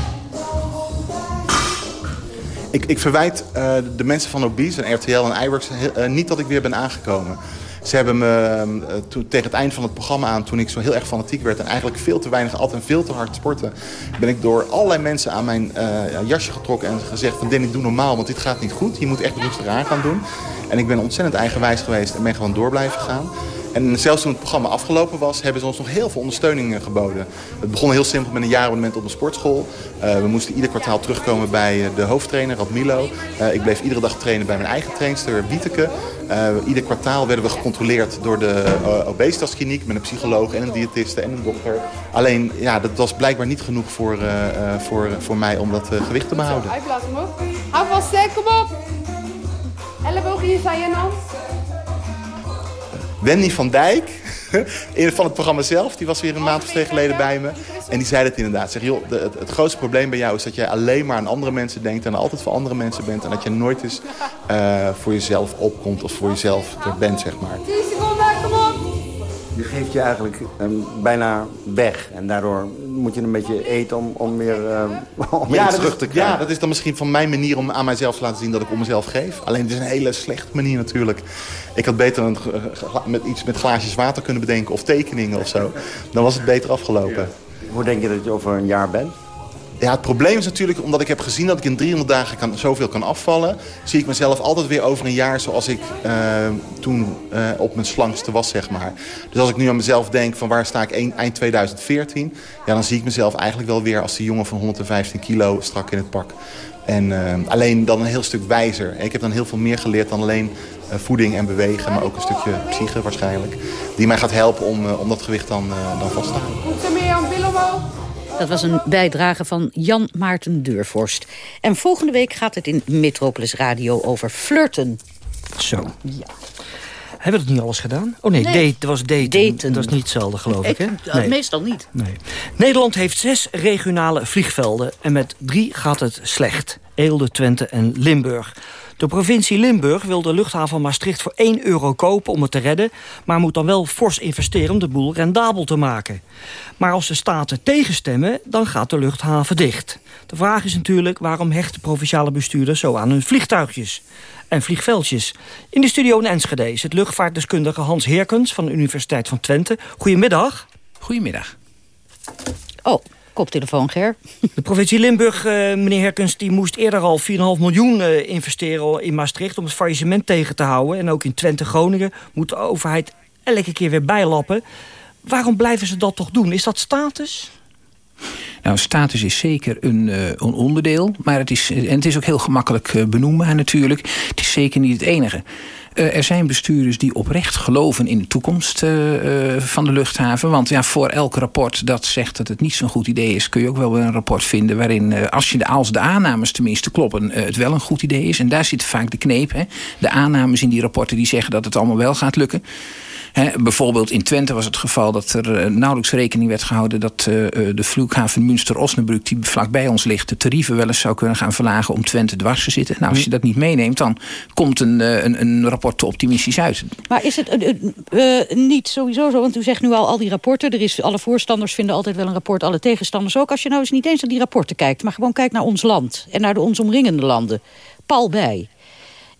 Ik, ik verwijt eh, de mensen van Obese en RTL en iWorks eh, niet dat ik weer ben aangekomen. Ze hebben me eh, toen- tegen het eind van het programma aan, toen ik zo heel erg fanatiek werd... en eigenlijk veel te weinig at en veel te hard sporten... ben ik door allerlei mensen aan mijn eh, ja, jasje getrokken en gezegd van... Danny, doe normaal, want dit gaat niet goed. Je moet echt rustig aan gaan doen. En ik ben ontzettend eigenwijs geweest en ben gewoon door blijven gaan. En zelfs toen het programma afgelopen was, hebben ze ons nog heel veel ondersteuning eh, geboden. Het begon heel simpel met een jaarabonnement op een sportschool. Eh, we moesten ieder kwartaal terugkomen bij eh, de hoofdtrainer, Rad Milo. Eh, ik bleef iedere dag trainen bij mijn eigen trainster, Wieteke. Ieder kwartaal werden we gecontroleerd door de uh, obesitaskliniek... met een psycholoog en een diëtiste en een dokter. Alleen, ja, dat was blijkbaar niet genoeg voor, voor, voor mij om dat gewicht te behouden. Uitblaas hem. Hou vast, kom op. Ellebogen hier zijn je hand. Wendy van Dijk van het programma zelf, die was weer een maand of twee geleden bij me. En die zei dat inderdaad. Zeg, joh, de- het, het grootste probleem bij jou is dat jij alleen maar aan andere mensen denkt... en altijd voor andere mensen bent. En dat je nooit eens eh, voor jezelf opkomt of voor jezelf er bent, zeg maar. Je geeft je eigenlijk eh, bijna weg. En daardoor moet je een beetje eten om, om weer, eh, om Ja terug is, te krijgen. ja, dat is dan misschien van mijn manier om aan mijzelf te laten zien dat ik om mezelf geef. Alleen het is een hele slechte manier natuurlijk. Ik had beter een, gla- gla- met iets met glaasjes water kunnen bedenken of tekeningen of zo. Dan was het beter afgelopen. Hoe denk je dat je over een jaar bent? Ja, het probleem is natuurlijk, omdat ik heb gezien dat ik in 300 dagen kan, zoveel kan afvallen... zie ik mezelf altijd weer over een jaar zoals ik eh, toen eh, op mijn slangste was, zeg maar. Dus als ik nu aan mezelf denk van waar sta ik eind 2014... Ja, dan zie ik mezelf eigenlijk wel weer als die jongen van 115 kilo strak in het pak. En eh, alleen dan een heel stuk wijzer. Ik heb dan heel veel meer geleerd dan alleen voeding en bewegen... maar ook een stukje psyche waarschijnlijk. Die mij gaat helpen om, om dat gewicht dan, dan vast te houden. Goed zo, Mirjam, billen omhoog. Dat was een bijdrage van Jan Maarten Deurvorst. En volgende week gaat het in Metropolis Radio over flirten. Zo. Hebben we dat niet alles gedaan? Oh nee, Nee. date, dat was daten. Daten. Dat is niet hetzelfde, geloof ik, hè? eh, Meestal niet. Nee. Nederland heeft zes regionale vliegvelden en met drie gaat het slecht. Eelde, Twente en Limburg. De provincie Limburg wil de luchthaven Maastricht voor 1 euro kopen om het te redden... maar moet dan wel fors investeren om de boel rendabel te maken. Maar als de staten tegenstemmen, dan gaat de luchthaven dicht. De vraag is natuurlijk waarom hechten provinciale bestuurders zo aan hun vliegtuigjes en vliegveldjes. In de studio in Enschede is het luchtvaartdeskundige Hans Heerkens van de Universiteit van Twente. Goedemiddag. Goedemiddag. Oh, koptelefoon, Ger. De provincie Limburg, eh, meneer Herkens, die moest eerder al 4,5 miljoen eh, investeren in Maastricht... om het faillissement tegen te houden. En ook in Twente-Groningen moet de overheid elke keer weer bijlappen. Waarom blijven ze dat toch doen? Is dat status? Nou, status is zeker een, eh, een onderdeel. Maar het is, en het is ook heel gemakkelijk eh, benoembaar natuurlijk. Het is zeker niet het enige. Eh, er zijn bestuurders die oprecht geloven in de toekomst eh, eh, van de luchthaven. Want ja, voor elk rapport dat zegt dat het niet zo'n goed idee is... kun je ook wel weer een rapport vinden waarin, als, je de, als de aannames tenminste kloppen... het wel een goed idee is. En daar zit vaak de kneep. Hè? De aannames in die rapporten die zeggen dat het allemaal wel gaat lukken. Bijvoorbeeld in Twente was het geval dat er eh, nauwelijks rekening werd gehouden... dat eh, eh, de vlieghaven Münster-Osnabrück, die vlakbij ons ligt... de tarieven wel eens zou kunnen gaan verlagen om Twente dwars te zitten. Nou, als je dat niet meeneemt, dan komt een, een, een rapport te optimistisch uit. Maar is het niet sowieso zo? Want u zegt nu al al die rapporten. Er is, alle voorstanders vinden altijd wel een rapport, alle tegenstanders ook. Als je nou eens niet eens naar die rapporten kijkt... maar gewoon kijkt naar ons land en naar de ons omringende landen. Pal bij.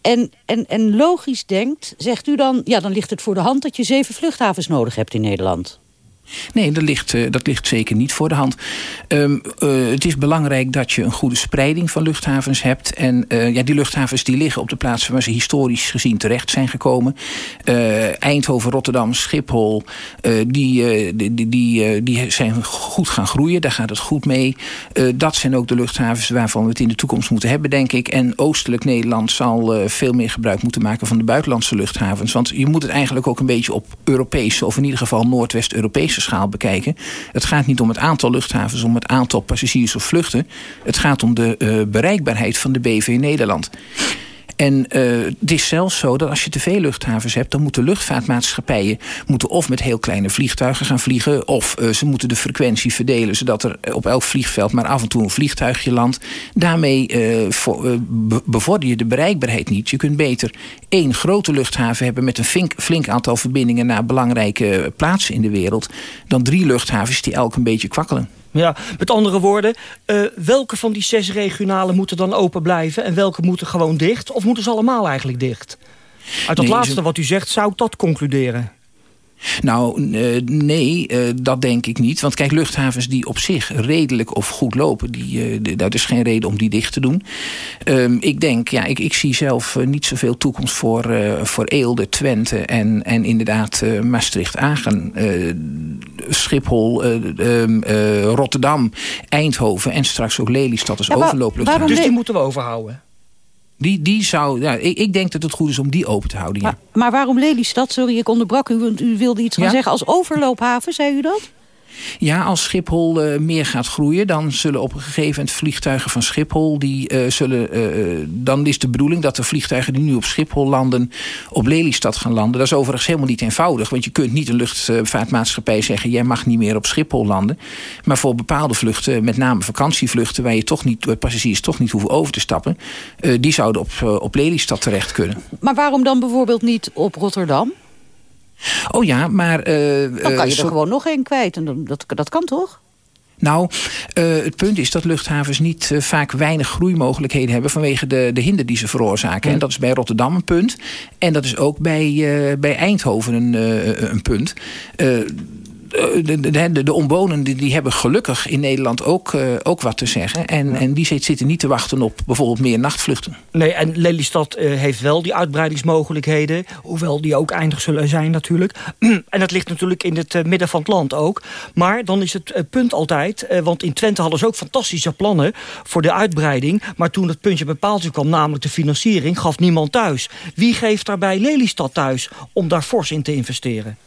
En, en, en logisch denkt, zegt u dan... ja, dan ligt het voor de hand dat je zeven vluchthavens nodig hebt in Nederland. Nee, dat ligt, uh, dat ligt zeker niet voor de hand. Um, uh, het is belangrijk dat je een goede spreiding van luchthavens hebt. En uh, ja, die luchthavens die liggen op de plaatsen waar ze historisch gezien terecht zijn gekomen. Eindhoven, Rotterdam, Schiphol, die, die, die, die, zijn goed gaan groeien. Daar gaat het goed mee. dat zijn ook de luchthavens waarvan we het in de toekomst moeten hebben, denk ik. En oostelijk Nederland zal veel meer gebruik moeten maken van de buitenlandse luchthavens. Want je moet het eigenlijk ook een beetje op Europese, of in ieder geval Noordwest-Europese schaal bekijken. Het gaat niet om het aantal luchthavens, om het aantal passagiers of vluchten. Het gaat om de uh, bereikbaarheid van de BV in Nederland. En uh, het is zelfs zo dat als je te veel luchthavens hebt... dan moeten luchtvaartmaatschappijen moeten of met heel kleine vliegtuigen gaan vliegen... of uh, ze moeten de frequentie verdelen... zodat er op elk vliegveld maar af en toe een vliegtuigje landt. Daarmee voor, bevorder je de bereikbaarheid niet. Je kunt beter één grote luchthaven hebben... met een flink, flink aantal verbindingen naar belangrijke plaatsen in de wereld... dan drie luchthavens die elk een beetje kwakkelen. Ja, met andere woorden, uh, welke van die zes regionale moeten dan open blijven... en welke moeten gewoon dicht? Of moeten ze allemaal eigenlijk dicht? Uit dat nee, laatste wat u zegt, zou ik dat concluderen? Nou, uh, nee, uh, dat denk ik niet. Want kijk, luchthavens die op zich redelijk of goed lopen... Die, uh, dat is geen reden om die dicht te doen. Um, ik denk, ja, ik, ik zie zelf niet zoveel toekomst voor, voor Eelde, Twente... en, en inderdaad Maastricht-Agen, Schiphol, um, Rotterdam, Eindhoven... en straks ook Lelystad als ja. Dus die moeten we overhouden? Die, die zou, ja, ik, ik, denk dat het goed is om die open te houden. Ja. Maar, maar waarom Lelystad? Sorry, ik onderbrak u, want u wilde iets gaan ja? zeggen. Als overloophaven, zei u dat? Ja, als Schiphol uh, meer gaat groeien... dan zullen op een gegeven moment vliegtuigen van Schiphol... Die, uh, zullen, uh, dan is de bedoeling dat de vliegtuigen die nu op Schiphol landen... op Lelystad gaan landen. Dat is overigens helemaal niet eenvoudig. Want je kunt niet een luchtvaartmaatschappij zeggen... jij mag niet meer op Schiphol landen. Maar voor bepaalde vluchten, met name vakantievluchten... waar je toch niet, passagiers toch niet hoeven over te stappen... die zouden op, op Lelystad terecht kunnen. Maar waarom dan bijvoorbeeld niet op Rotterdam? Oh ja, maar... Uh, dan kan je er zo... gewoon nog één kwijt. En dat, dat kan toch? Nou, uh, het punt is dat luchthavens niet uh, vaak weinig groeimogelijkheden hebben... vanwege de, de hinder die ze veroorzaken. En dat is bij Rotterdam een punt. En dat is ook bij, uh, bij Eindhoven een, een punt de, de, de, omwonenden die hebben gelukkig in Nederland ook, uh, ook wat te zeggen. En, ja. en die zitten niet te wachten op bijvoorbeeld meer nachtvluchten. Nee, en Lelystad uh, heeft wel die uitbreidingsmogelijkheden. Hoewel die ook eindig zullen zijn natuurlijk. en dat ligt natuurlijk in het uh, midden van het land ook. Maar dan is het punt altijd... want in Twente hadden ze ook fantastische plannen voor de uitbreiding. Maar toen het puntje bepaald kwam, namelijk de financiering... gaf niemand thuis. Wie geeft daarbij Lelystad thuis om daar fors in te investeren?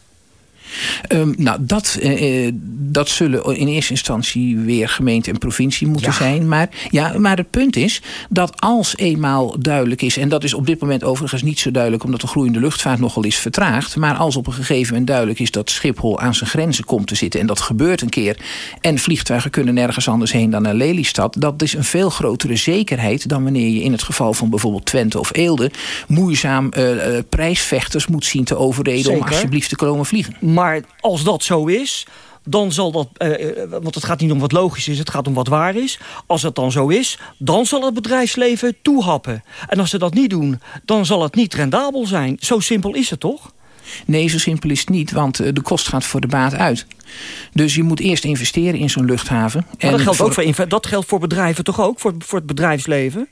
Um, nou, dat, uh, dat zullen in eerste instantie weer gemeente en provincie moeten ja. zijn. Maar, ja, maar het punt is dat als eenmaal duidelijk is... en dat is op dit moment overigens niet zo duidelijk... omdat de groeiende luchtvaart nogal is vertraagd... maar als op een gegeven moment duidelijk is dat Schiphol aan zijn grenzen komt te zitten... en dat gebeurt een keer... en vliegtuigen kunnen nergens anders heen dan naar Lelystad... dat is een veel grotere zekerheid dan wanneer je in het geval van bijvoorbeeld Twente of Eelde... moeizaam uh, uh, prijsvechters moet zien te overreden Zeker. om alsjeblieft te komen vliegen. Maar als dat zo is, dan zal dat... Uh, want het gaat niet om wat logisch is, het gaat om wat waar is. Als het dan zo is, dan zal het bedrijfsleven toehappen. En als ze dat niet doen, dan zal het niet rendabel zijn. Zo simpel is het toch? Nee, zo simpel is het niet, want de kost gaat voor de baat uit. Dus je moet eerst investeren in zo'n luchthaven. Maar dat, geldt voor... ook voor, dat geldt voor bedrijven toch ook, voor, voor het bedrijfsleven?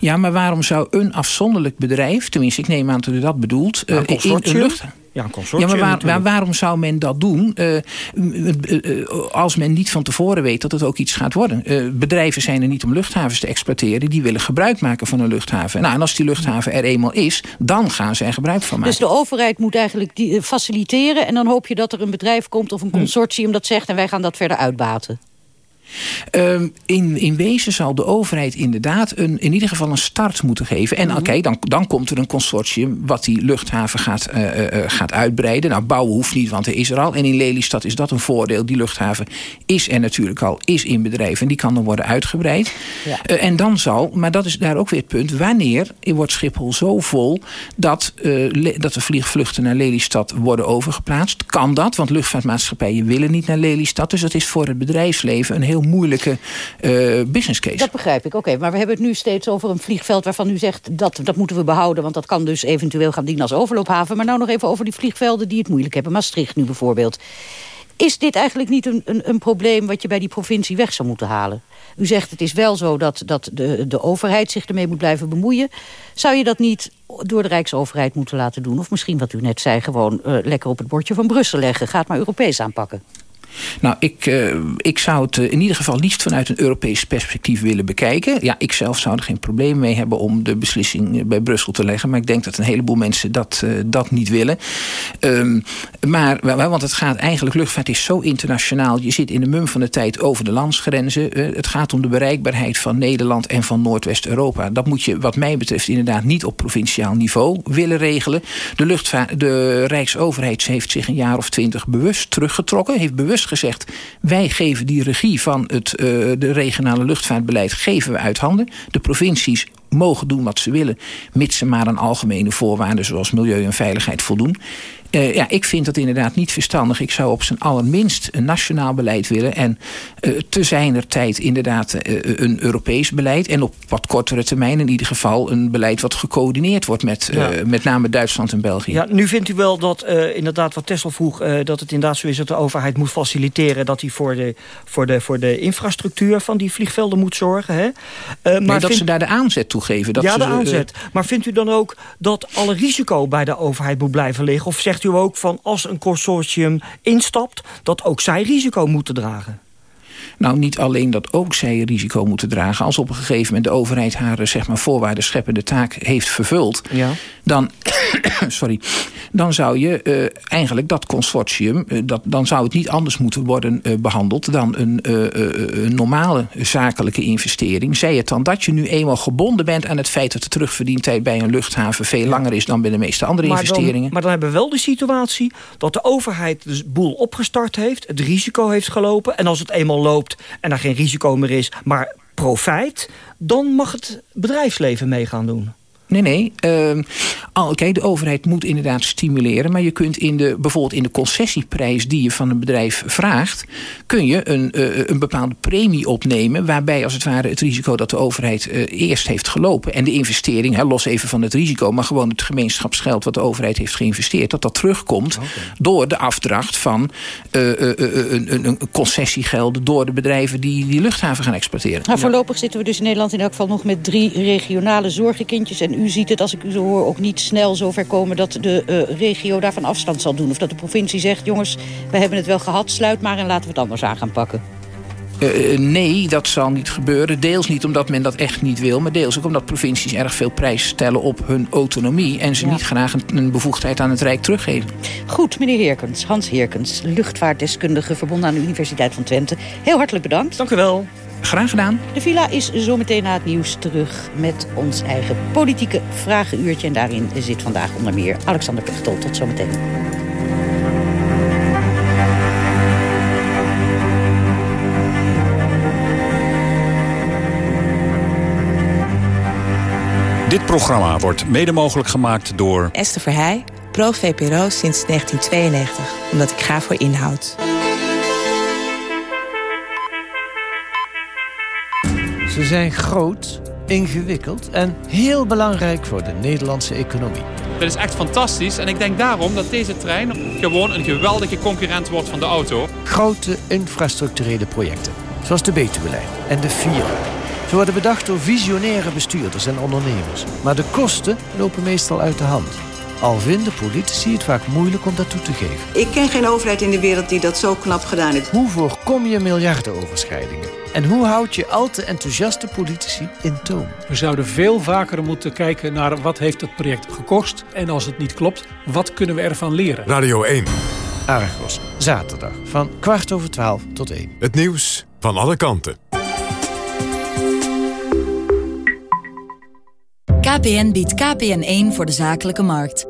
Ja, maar waarom zou een afzonderlijk bedrijf... tenminste, ik neem aan dat u dat bedoelt... Ja, een consortium. In, lucht... Ja, een consortium. Ja, maar waar, waar, waarom zou men dat doen... Uh, uh, als men niet van tevoren weet dat het ook iets gaat worden? Uh, bedrijven zijn er niet om luchthavens te exploiteren. Die willen gebruik maken van een luchthaven. Nou, en als die luchthaven er eenmaal is, dan gaan ze er gebruik van maken. Dus de overheid moet eigenlijk die, faciliteren... en dan hoop je dat er een bedrijf komt of een consortium dat zegt... en wij gaan dat verder uitbaten. Um, in, in wezen zal de overheid inderdaad een, in ieder geval een start moeten geven. En -hmm. oké, okay, dan, dan komt er een consortium wat die luchthaven gaat, uh, uh, gaat uitbreiden. Nou, bouwen hoeft niet, want er is er al. En in Lelystad is dat een voordeel. Die luchthaven is er natuurlijk al, is in bedrijf. En die kan dan worden uitgebreid. Ja. Uh, en dan zal, maar dat is daar ook weer het punt... wanneer wordt Schiphol zo vol dat, dat de vliegvluchten naar Lelystad worden overgeplaatst? Kan dat, want luchtvaartmaatschappijen willen niet naar Lelystad. Dus dat is voor het bedrijfsleven een heel moeilijke uh, business case. Dat begrijp ik, oké. Maar we hebben het nu steeds over een vliegveld waarvan u zegt... Dat, dat moeten we behouden, want dat kan dus eventueel gaan dienen als overloophaven. Maar nou nog even over die vliegvelden die het moeilijk hebben. Maastricht nu bijvoorbeeld. Is dit eigenlijk niet een, een, een probleem wat je bij die provincie weg zou moeten halen? U zegt het is wel zo dat, dat de, de overheid zich ermee moet blijven bemoeien. Zou je dat niet door de Rijksoverheid moeten laten doen? Of misschien wat u net zei, gewoon uh, lekker op het bordje van Brussel leggen. Ga het maar Europees aanpakken. Nou, ik, uh, ik zou het uh, in ieder geval liefst vanuit een Europees perspectief willen bekijken. Ja, ik zelf zou er geen probleem mee hebben om de beslissing bij Brussel te leggen. Maar ik denk dat een heleboel mensen dat, dat niet willen. Um, maar, want het gaat eigenlijk, luchtvaart is zo internationaal. Je zit in de mum van de tijd over de landsgrenzen. het gaat om de bereikbaarheid van Nederland en van Noordwest-Europa. Dat moet je wat mij betreft inderdaad niet op provinciaal niveau willen regelen. De, luchtvaart, de Rijksoverheid heeft zich een jaar of twintig bewust teruggetrokken. Heeft bewust gezegd... wij geven die regie van het uh, de regionale luchtvaartbeleid geven we uit handen. De provincies mogen doen wat ze willen... mits ze maar aan algemene voorwaarden zoals milieu en veiligheid voldoen. Uh, ja, ik vind dat inderdaad niet verstandig. Ik zou op zijn allerminst een nationaal beleid willen. En uh, te zijner tijd inderdaad uh, een Europees beleid. En op wat kortere termijn in ieder geval een beleid wat gecoördineerd wordt met ja. met name Duitsland en België. Ja, nu vindt u wel dat inderdaad wat Tessel vroeg... dat het inderdaad zo is dat de overheid moet faciliteren... dat hij voor de, voor de, voor de infrastructuur van die vliegvelden moet zorgen. Hè? maar nee, dat ze daar de aanzet toe geven. Dat ja, ze, de aanzet. maar vindt u dan ook dat alle risico bij de overheid moet blijven liggen? Of zegt u ook van als een consortium instapt... dat ook zij risico moeten dragen? Nou, niet alleen dat ook zij risico moeten dragen. Als op een gegeven moment de overheid haar zeg maar, voorwaarden scheppende taak heeft vervuld... Ja. Dan, sorry, dan zou je uh, eigenlijk dat consortium... Uh, dat, dan zou het niet anders moeten worden uh, behandeld... dan een, normale zakelijke investering. Zij het dan dat je nu eenmaal gebonden bent aan het feit... dat de terugverdientijd bij een luchthaven veel langer is... dan bij de meeste andere maar investeringen. Dan, maar dan hebben we wel de situatie dat de overheid de boel opgestart heeft... het risico heeft gelopen en als het eenmaal loopt en er geen risico meer is, maar profijt... dan mag het bedrijfsleven mee gaan doen. Nee, nee. Uh, Oké, okay, de overheid moet inderdaad stimuleren. Maar je kunt in de, bijvoorbeeld in de concessieprijs die je van een bedrijf vraagt... kun je een, uh, een bepaalde premie opnemen... waarbij als het ware het risico dat de overheid uh, eerst heeft gelopen... en de investering, hè, los even van het risico... maar gewoon het gemeenschapsgeld wat de overheid heeft geïnvesteerd... dat dat terugkomt okay. door de afdracht van uh, een, een, concessiegeld... door de bedrijven die die luchthaven gaan exploiteren. Nou, voorlopig zitten we dus in Nederland in elk geval nog met drie regionale zorgenkindjes... en u ziet het, als ik u zo hoor, ook niet snel zover komen... dat de uh, regio daarvan afstand zal doen. Of dat de provincie zegt, jongens, we hebben het wel gehad... sluit maar en laten we het anders aan gaan pakken. Uh, nee, dat zal niet gebeuren. Deels niet omdat men dat echt niet wil... maar deels ook omdat provincies erg veel prijs stellen op hun autonomie... en ze ja. niet graag een, een, bevoegdheid aan het Rijk teruggeven. Goed, meneer Heerkens, Hans Heerkens... luchtvaartdeskundige verbonden aan de Universiteit van Twente. Heel hartelijk bedankt. Dank u wel. Graag gedaan. De villa is zometeen na het nieuws terug met ons eigen politieke vragenuurtje. En daarin zit vandaag onder meer Alexander Pechtel. Tot zometeen. Dit programma wordt mede mogelijk gemaakt door... Esther Verheij, pro-VPRO sinds 1992. Omdat ik ga voor inhoud. Ze zijn groot, ingewikkeld en heel belangrijk voor de Nederlandse economie. Dat is echt fantastisch en ik denk daarom dat deze trein gewoon een geweldige concurrent wordt van de auto. Grote infrastructurele projecten, zoals de Betuwelijn en de Vira. Ze worden bedacht door visionaire bestuurders en ondernemers. Maar de kosten lopen meestal uit de hand. Al vinden politici het vaak moeilijk om dat toe te geven. Ik ken geen overheid in de wereld die dat zo knap gedaan heeft. Hoe voorkom je miljardenoverschrijdingen? En hoe houd je al te enthousiaste politici in toom? We zouden veel vaker moeten kijken naar wat heeft het project gekost... en als het niet klopt, wat kunnen we ervan leren? Radio 1. Argos, zaterdag van kwart over twaalf tot één. Het nieuws van alle kanten. KPN biedt KPN1 voor de zakelijke markt.